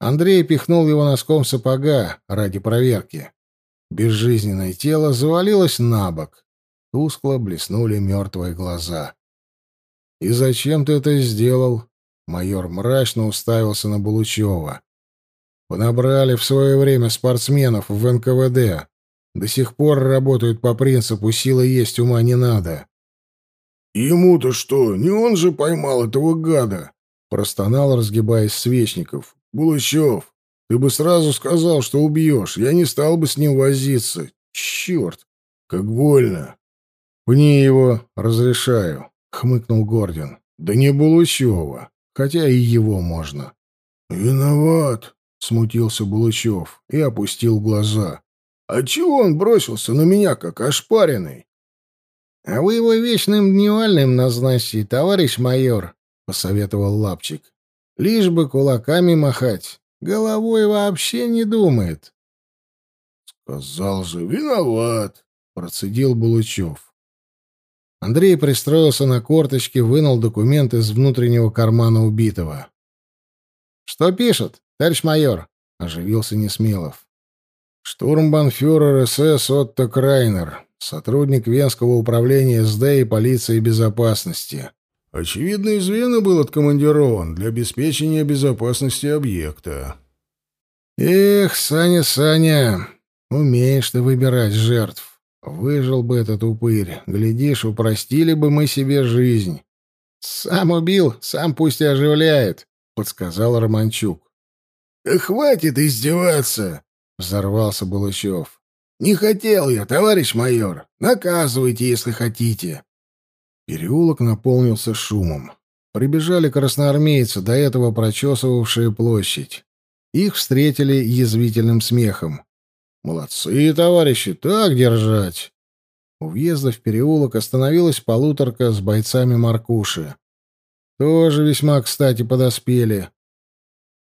Андрей пихнул его носком сапога ради проверки. Безжизненное тело завалилось на бок. Тускло блеснули мертвые глаза. «И зачем ты это сделал?» Майор мрачно уставился на Булучева. «Понабрали в свое время спортсменов в НКВД. До сих пор работают по принципу «сила есть, ума не надо». «Ему-то что? Не он же поймал этого гада?» — простонал, разгибаясь Свечников. «Булычев, ты бы сразу сказал, что убьешь. Я не стал бы с ним возиться. Черт, как больно!» «Пни его, разрешаю», — хмыкнул Гордин. «Да не Булычева, хотя и его можно». «Виноват», — смутился Булычев и опустил глаза. А чего он бросился на меня, как ошпаренный? — А вы его вечным дневальным назначьте, товарищ майор, — посоветовал Лапчик. — Лишь бы кулаками махать. Головой вообще не думает. — Сказал же, виноват, — процедил Булычев. Андрей пристроился на корточке, вынул документ из внутреннего кармана убитого. — Что пишет, товарищ майор? — оживился Несмелов. Штурмбанфюрер СС Отто Крайнер, сотрудник Венского управления СД и полиции безопасности. Очевидно, из Вены был откомандирован для обеспечения безопасности объекта. Эх, Саня, Саня, умеешь ты выбирать жертв. Выжил бы этот упырь. Глядишь, упростили бы мы себе жизнь. Сам убил, сам пусть и оживляет, подсказал Романчук. Да хватит издеваться, Взорвался Булычев. «Не хотел я, товарищ майор. Наказывайте, если хотите». Переулок наполнился шумом. Прибежали красноармейцы, до этого прочесывавшие площадь. Их встретили язвительным смехом. «Молодцы, товарищи, так держать!» У въезда в переулок остановилась полуторка с бойцами Маркуши. Тоже весьма кстати подоспели.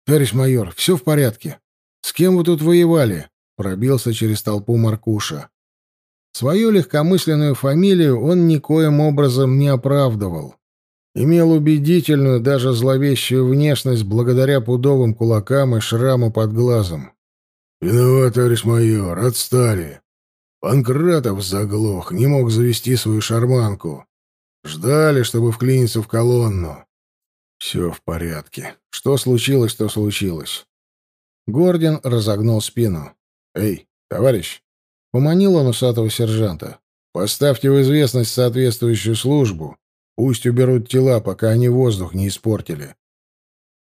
«Товарищ майор, все в порядке?» «С кем вы тут воевали?» — пробился через толпу Маркуша. Свою легкомысленную фамилию он никоим образом не оправдывал. Имел убедительную, даже зловещую внешность благодаря пудовым кулакам и шраму под глазом. «Виноват, товарищ майор, отстали. Панкратов заглох, не мог завести свою шарманку. Ждали, чтобы вклиниться в колонну. Все в порядке. Что случилось, то случилось. Гордин разогнул спину. «Эй, товарищ!» Поманил он усатого сержанта. «Поставьте в известность соответствующую службу. Пусть уберут тела, пока они воздух не испортили.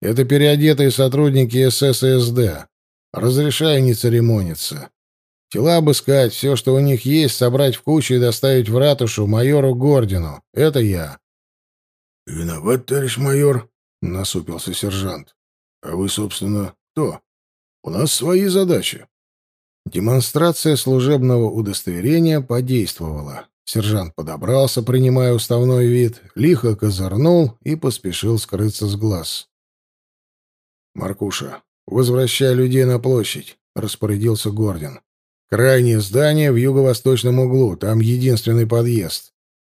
Это переодетые сотрудники СС Разрешаю не церемониться. Тела обыскать, все, что у них есть, собрать в кучу и доставить в ратушу майору Гордину. Это я. — Виноват, товарищ майор, — насупился сержант. — А вы, собственно, кто? У нас свои задачи. Демонстрация служебного удостоверения подействовала. Сержант подобрался, принимая уставной вид, лихо козырнул и поспешил скрыться с глаз. «Маркуша, возвращай людей на площадь», — распорядился Гордин. Крайнее здание в юго-восточном углу, там единственный подъезд.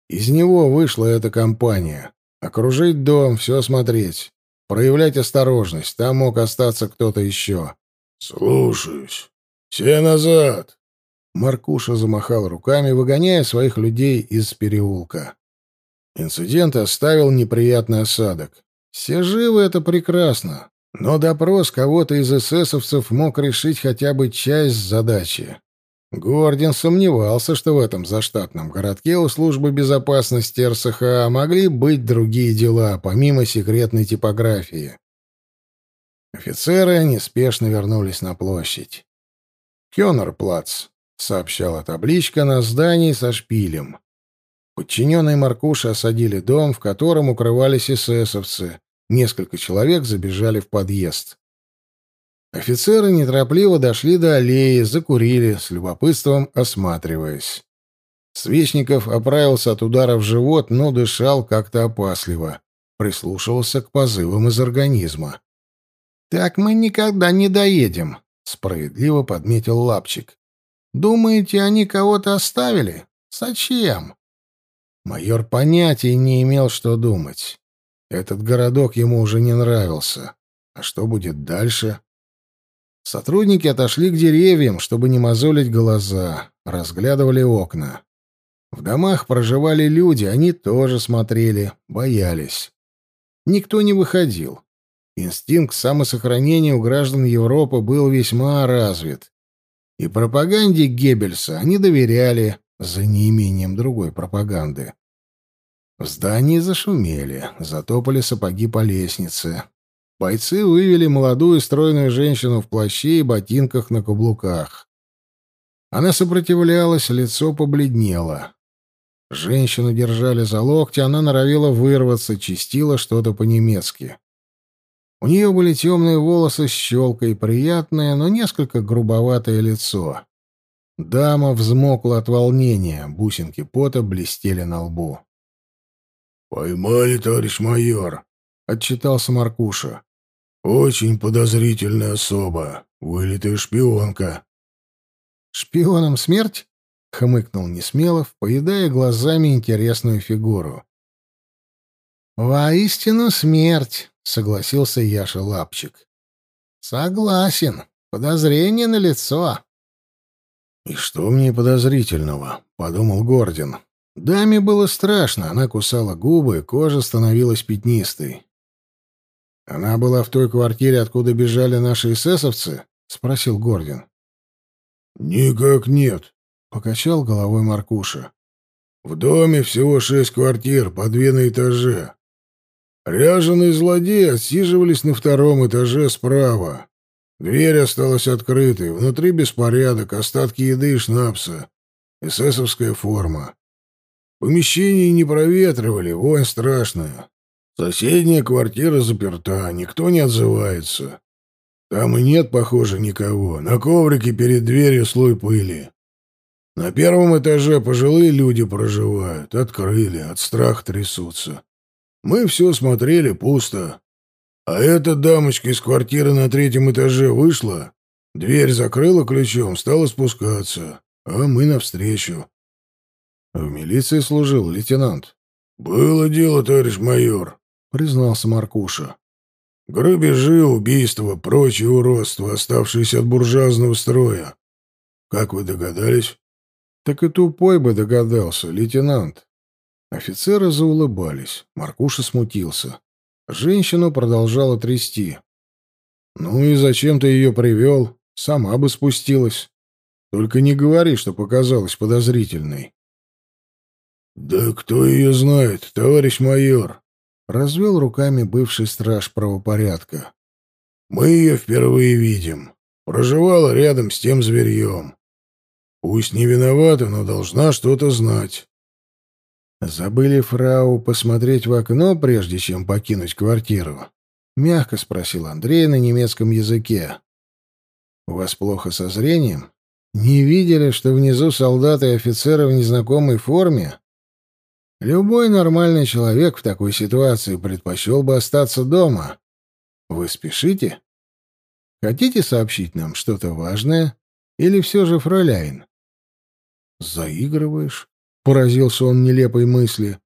Из него вышла эта компания. Окружить дом, все осмотреть. Проявлять осторожность, там мог остаться кто-то еще. «Слушаюсь. Все назад!» Маркуша замахал руками, выгоняя своих людей из переулка. Инцидент оставил неприятный осадок. Все живы — это прекрасно. Но допрос кого-то из эсэсовцев мог решить хотя бы часть задачи. Гордин сомневался, что в этом заштатном городке у службы безопасности РСХА могли быть другие дела, помимо секретной типографии. Офицеры неспешно вернулись на площадь. «Кёнерплац», — сообщала табличка на здании со шпилем. Подчиненные Маркуши осадили дом, в котором укрывались эсэсовцы. Несколько человек забежали в подъезд. Офицеры неторопливо дошли до аллеи, закурили, с любопытством осматриваясь. Свечников оправился от удара в живот, но дышал как-то опасливо. Прислушивался к позывам из организма. «Так мы никогда не доедем», — справедливо подметил Лапчик. «Думаете, они кого-то оставили? Зачем?» Майор понятия не имел, что думать. Этот городок ему уже не нравился. А что будет дальше? Сотрудники отошли к деревьям, чтобы не мозолить глаза, разглядывали окна. В домах проживали люди, они тоже смотрели, боялись. Никто не выходил. Инстинкт самосохранения у граждан Европы был весьма развит. И пропаганде Геббельса они доверяли, за неимением другой пропаганды. В здании зашумели, затопали сапоги по лестнице. Бойцы вывели молодую стройную женщину в плаще и ботинках на каблуках. Она сопротивлялась, лицо побледнело. Женщину держали за локти, она норовила вырваться, чистила что-то по-немецки. У нее были темные волосы с щелкой, приятное, но несколько грубоватое лицо. Дама взмокла от волнения, бусинки пота блестели на лбу. «Поймали, товарищ майор», — отчитался Маркуша. Очень подозрительная особа, вылитая шпионка. Шпионом смерть? хмыкнул Несмелов, поедая глазами интересную фигуру. Воистину смерть, согласился Яша Лапчик. Согласен. Подозрение на лицо. И что мне подозрительного, подумал Гордин. Даме было страшно, она кусала губы, кожа становилась пятнистой. «Она была в той квартире, откуда бежали наши эсэсовцы?» — спросил Гордин. «Никак нет», — покачал головой Маркуша. «В доме всего шесть квартир, по две на этаже. Ряженые злодеи отсиживались на втором этаже справа. Дверь осталась открытой, внутри беспорядок, остатки еды и шнапса. Эсэсовская форма. Помещение не проветривали, вонь страшная. Соседняя квартира заперта, никто не отзывается. Там и нет, похоже, никого. На коврике перед дверью слой пыли. На первом этаже пожилые люди проживают. Открыли, от страха трясутся. Мы все смотрели, пусто. А эта дамочка из квартиры на третьем этаже вышла, дверь закрыла ключом, стала спускаться. А мы навстречу. В милиции служил лейтенант. «Было дело, товарищ майор признался Маркуша. Грабежи, убийства, прочее уродство, оставшиеся от буржуазного строя. Как вы догадались? Так и тупой бы догадался, лейтенант. Офицеры заулыбались. Маркуша смутился. Женщину продолжала трясти. «Ну и зачем ты ее привел? Сама бы спустилась. Только не говори, что показалась подозрительной». «Да кто ее знает, товарищ майор?» — развел руками бывший страж правопорядка. «Мы ее впервые видим. Проживала рядом с тем зверьем. Пусть не виновата, но должна что-то знать. «Забыли, фрау, посмотреть в окно, прежде чем покинуть квартиру?» — мягко спросил Андрей на немецком языке. «У вас плохо со зрением? Не видели, что внизу солдаты и офицеры в незнакомой форме? Любой нормальный человек в такой ситуации предпочел бы остаться дома. Вы спешите? Хотите сообщить нам что-то важное? Или все же фроляйн?» «Заигрываешь?» Поразился он нелепой мысли.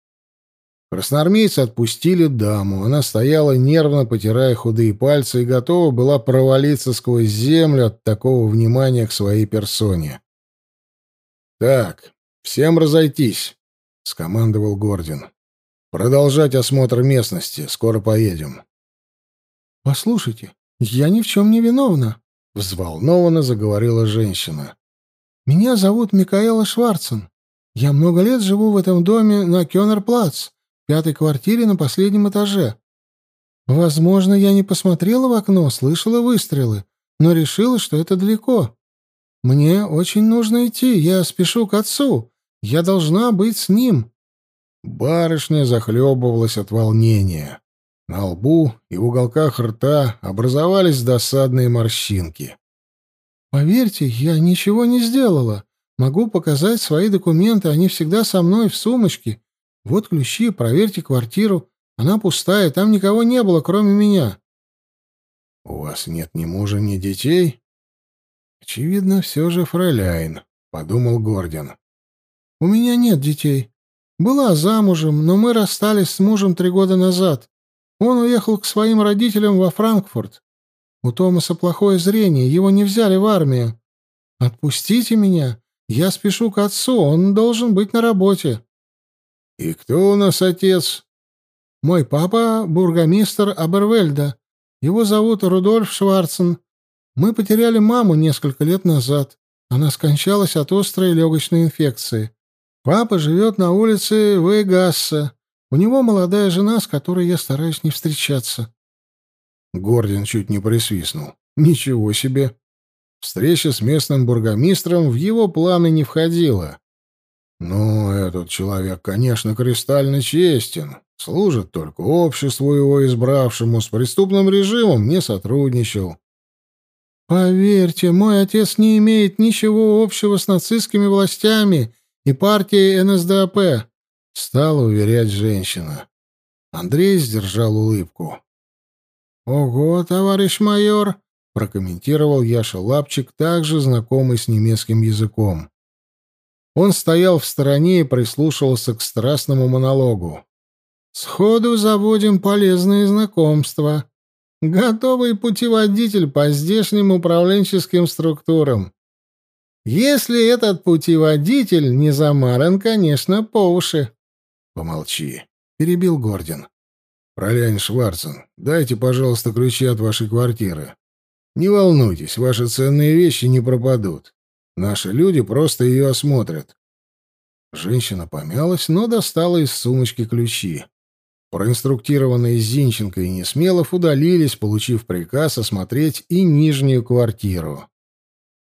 Красноармейцы отпустили даму. Она стояла, нервно потирая худые пальцы, и готова была провалиться сквозь землю от такого внимания к своей персоне. «Так, всем разойтись», — скомандовал Гордин. «Продолжать осмотр местности. Скоро поедем». «Послушайте, я ни в чем не виновна», — взволнованно заговорила женщина. «Меня зовут Микаэла Шварцен. Я много лет живу в этом доме на Кёнерплац, пятой квартире на последнем этаже. Возможно, я не посмотрела в окно, слышала выстрелы, но решила, что это далеко. Мне очень нужно идти, я спешу к отцу. Я должна быть с ним. Барышня захлебывалась от волнения. На лбу и в уголках рта образовались досадные морщинки. «Поверьте, я ничего не сделала. Могу показать свои документы, они всегда со мной в сумочке. Вот ключи, проверьте квартиру. Она пустая, там никого не было, кроме меня. У вас нет ни мужа, ни детей? Очевидно, все же фройляйн, подумал Гордин. У меня нет детей. Была замужем, но мы расстались с мужем три года назад. Он уехал к своим родителям во Франкфурт. У Томаса плохое зрение, его не взяли в армию. Отпустите меня. Я спешу к отцу, он должен быть на работе. И кто у нас отец? Мой папа — бургомистр Абервельда. Его зовут Рудольф Шварцен. Мы потеряли маму несколько лет назад. Она скончалась от острой легочной инфекции. Папа живет на улице Вейгасса. У него молодая жена, с которой я стараюсь не встречаться. Гордин чуть не присвистнул. Ничего себе! Встреча с местным бургомистром в его планы не входила. Но этот человек, конечно, кристально честен. Служит только обществу его избравшему, с преступным режимом не сотрудничал. «Поверьте, мой отец не имеет ничего общего с нацистскими властями и партией НСДАП», — стала уверять женщина. Андрей сдержал улыбку. «Ого, товарищ майор!» прокомментировал Яша Лапчик, также знакомый с немецким языком. Он стоял в стороне и прислушивался к страстному монологу. «Сходу заводим полезные знакомства. Готовый путеводитель по здешним управленческим структурам. Если этот путеводитель не замаран, конечно, по уши». «Помолчи», — перебил Гордин. «Проляйн Шварцен, дайте, пожалуйста, ключи от вашей квартиры. Не волнуйтесь, ваши ценные вещи не пропадут. Наши люди просто ее осмотрят. Женщина помялась, но достала из сумочки ключи. Проинструктированные Зинченко и Несмелов удалились, получив приказ осмотреть и нижнюю квартиру.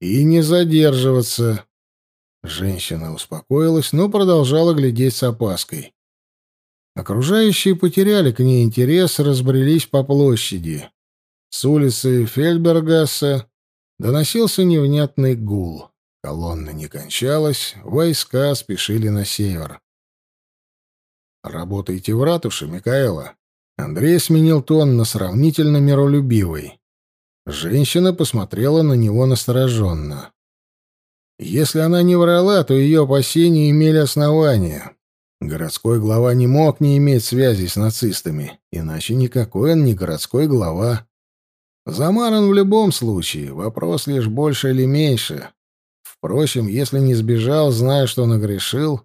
И не задерживаться. Женщина успокоилась, но продолжала глядеть с опаской. Окружающие потеряли к ней интерес, разбрелись по площади. С улицы Фельдбергасса доносился невнятный гул. Колонна не кончалась, войска спешили на север. «Работайте в ратуше, Микаэла». Андрей сменил тон на сравнительно миролюбивый. Женщина посмотрела на него настороженно. Если она не врала, то ее опасения имели основания. Городской глава не мог не иметь связи с нацистами, иначе никакой он не городской глава. Замаран в любом случае, вопрос лишь больше или меньше. Впрочем, если не сбежал, зная, что нагрешил...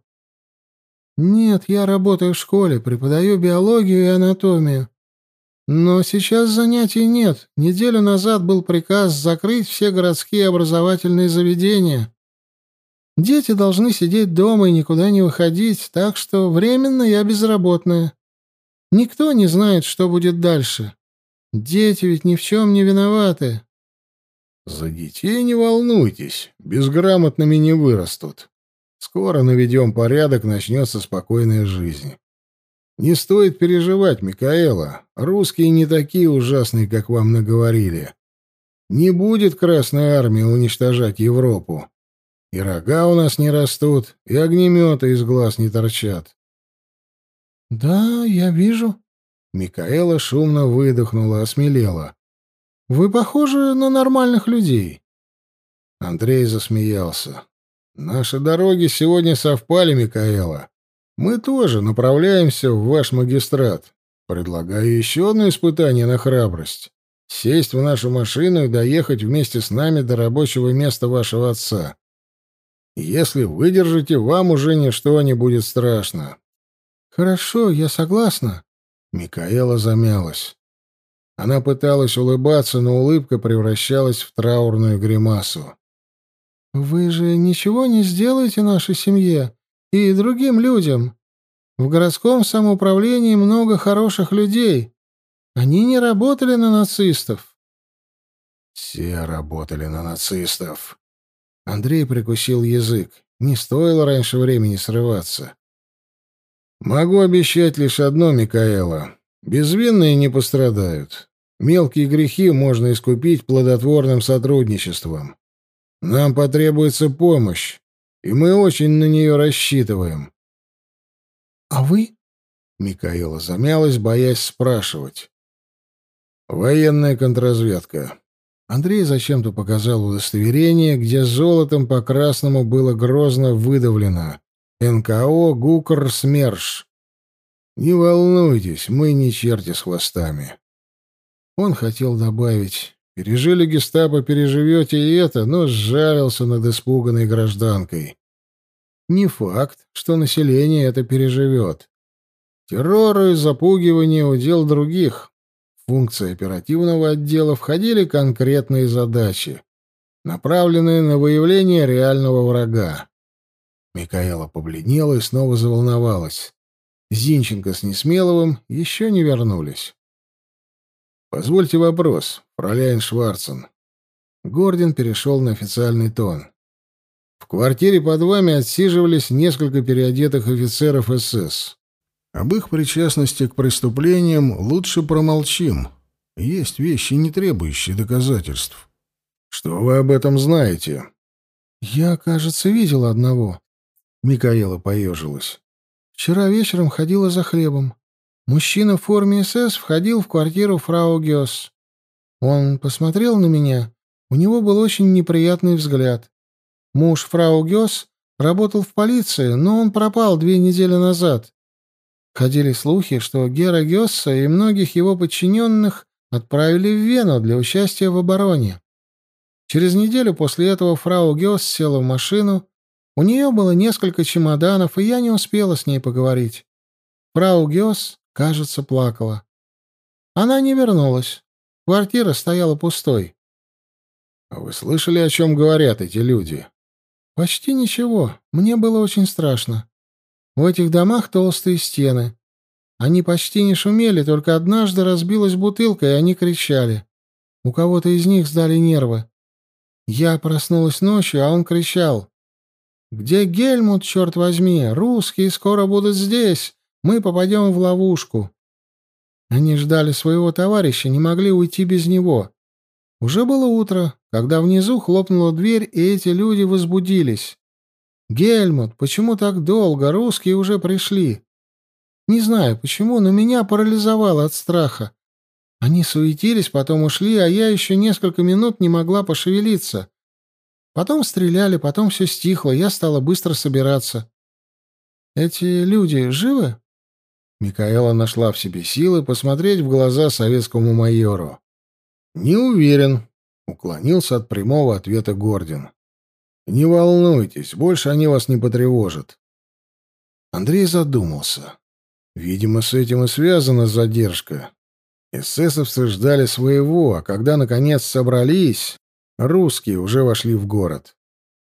Нет, я работаю в школе, преподаю биологию и анатомию. Но сейчас занятий нет. Неделю назад был приказ закрыть все городские образовательные заведения. Дети должны сидеть дома и никуда не выходить, так что временно я безработная. Никто не знает, что будет дальше. Дети ведь ни в чем не виноваты. За детей не волнуйтесь, безграмотными не вырастут. Скоро наведем порядок, начнется спокойная жизнь. Не стоит переживать, Микаэла. Русские не такие ужасные, как вам наговорили. Не будет Красная Армия уничтожать Европу. И рога у нас не растут, и огнеметы из глаз не торчат. — Да, я вижу. Микаэла шумно выдохнула, осмелела. — Вы похожи на нормальных людей. Андрей засмеялся. — Наши дороги сегодня совпали, Микаэла. Мы тоже направляемся в ваш магистрат. Предлагаю еще одно испытание на храбрость. Сесть в нашу машину и доехать вместе с нами до рабочего места вашего отца. Если выдержите, вам уже ничто не будет страшно. Хорошо, я согласна. Микаэла замялась. Она пыталась улыбаться, но улыбка превращалась в траурную гримасу. Вы же ничего не сделаете нашей семье и другим людям. В городском самоуправлении много хороших людей. Они не работали на нацистов. Все работали на нацистов. Андрей прикусил язык. Не стоило раньше времени срываться. Могу обещать лишь одно, Микаэла. Безвинные не пострадают. Мелкие грехи можно искупить плодотворным сотрудничеством. Нам потребуется помощь, и мы очень на нее рассчитываем. — А вы? — Микаэла замялась, боясь спрашивать. — Военная контрразведка. Андрей зачем-то показал удостоверение, где золотом по красному было грозно выдавлено «НКО Гукр СМЕРШ». «Не волнуйтесь, мы не черти с хвостами». Он хотел добавить «Пережили гестапо, переживете и это», но сжалился над испуганной гражданкой. Не факт, что население это переживет. Террор и запугивание — удел других функции оперативного отдела входили конкретные задачи, направленные на выявление реального врага. Микаэла побледнела и снова заволновалась. Зинченко с Несмеловым еще не вернулись. «Позвольте вопрос, фроляйн Шварцен». Гордин перешел на официальный тон. В квартире под вами отсиживались несколько переодетых офицеров СС. Об их причастности к преступлениям лучше промолчим. Есть вещи, не требующие доказательств. Что вы об этом знаете? Я, кажется, видела одного. Микаэла поежилась. Вчера вечером ходила за хлебом. Мужчина в форме СС входил в квартиру фрау Гёс. Он посмотрел на меня. У него был очень неприятный взгляд. Муж фрау Гёс работал в полиции, но он пропал две недели назад. Ходили слухи, что Гера Гесса и многих его подчиненных отправили в Вену для участия в обороне. Через неделю после этого фрау Гесс села в машину. У нее было несколько чемоданов, и я не успела с ней поговорить. Фрау Гесс, кажется, плакала. Она не вернулась. Квартира стояла пустой. А вы слышали, о чем говорят эти люди? Почти ничего. Мне было очень страшно. В этих домах толстые стены. Они почти не шумели, только однажды разбилась бутылка, и они кричали. У кого-то из них сдали нервы. Я проснулась ночью, а он кричал. «Где Гельмут, черт возьми? Русские скоро будут здесь. Мы попадем в ловушку». Они ждали своего товарища, не могли уйти без него. Уже было утро, когда внизу хлопнула дверь, и эти люди возбудились. «Гельмут, почему так долго? Русские уже пришли». Не знаю почему, но меня парализовало от страха. Они суетились, потом ушли, а я еще несколько минут не могла пошевелиться. Потом стреляли, потом все стихло, я стала быстро собираться. «Эти люди живы?» Микаэла нашла в себе силы посмотреть в глаза советскому майору. «Не уверен», — уклонился от прямого ответа Гордин. Не волнуйтесь, больше они вас не потревожат. Андрей задумался. Видимо, с этим и связана задержка. Эсэсовцы ждали своего, а когда, наконец, собрались, русские уже вошли в город.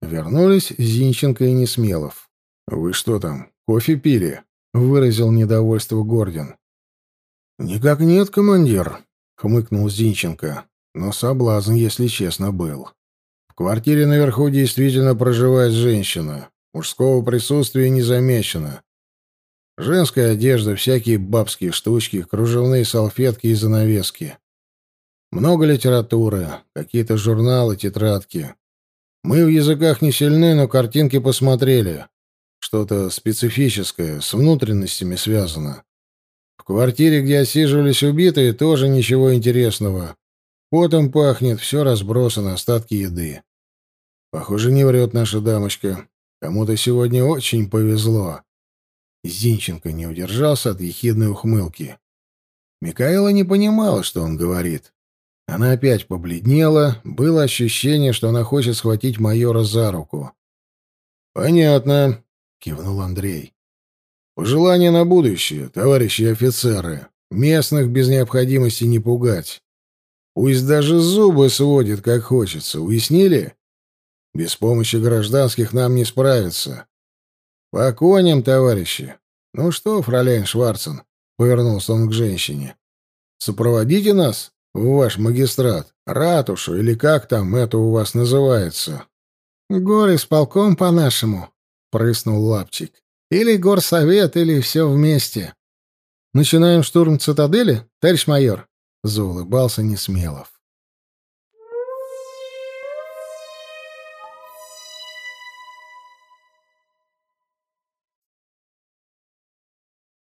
Вернулись Зинченко и Несмелов. «Вы что там, кофе пили?» — выразил недовольство Гордин. «Никак нет, командир», — хмыкнул Зинченко. Но соблазн, если честно, был. В квартире наверху действительно проживает женщина. Мужского присутствия не замечено. Женская одежда, всякие бабские штучки, кружевные салфетки и занавески. Много литературы, какие-то журналы, тетрадки. Мы в языках не сильны, но картинки посмотрели. Что-то специфическое, с внутренностями связано. В квартире, где осиживались убитые, тоже ничего интересного. Потом пахнет, все разбросано, остатки еды. Похоже, не врет наша дамочка. Кому-то сегодня очень повезло. Зинченко не удержался от ехидной ухмылки. Микаэла не понимала, что он говорит. Она опять побледнела, было ощущение, что она хочет схватить майора за руку. «Понятно», — кивнул Андрей. «Пожелание на будущее, товарищи офицеры. Местных без необходимости не пугать. Пусть даже зубы сводит, как хочется. Уяснили? Без помощи гражданских нам не справиться. «По коням, товарищи!» «Ну что, фроляйн Шварцен?» — повернулся он к женщине. «Сопроводите нас в ваш магистрат, ратушу или как там это у вас называется?» «Горы с полком по-нашему», — прыснул Лапчик. «Или горсовет, или все вместе». «Начинаем штурм цитадели, товарищ майор?» — заулыбался Несмелов.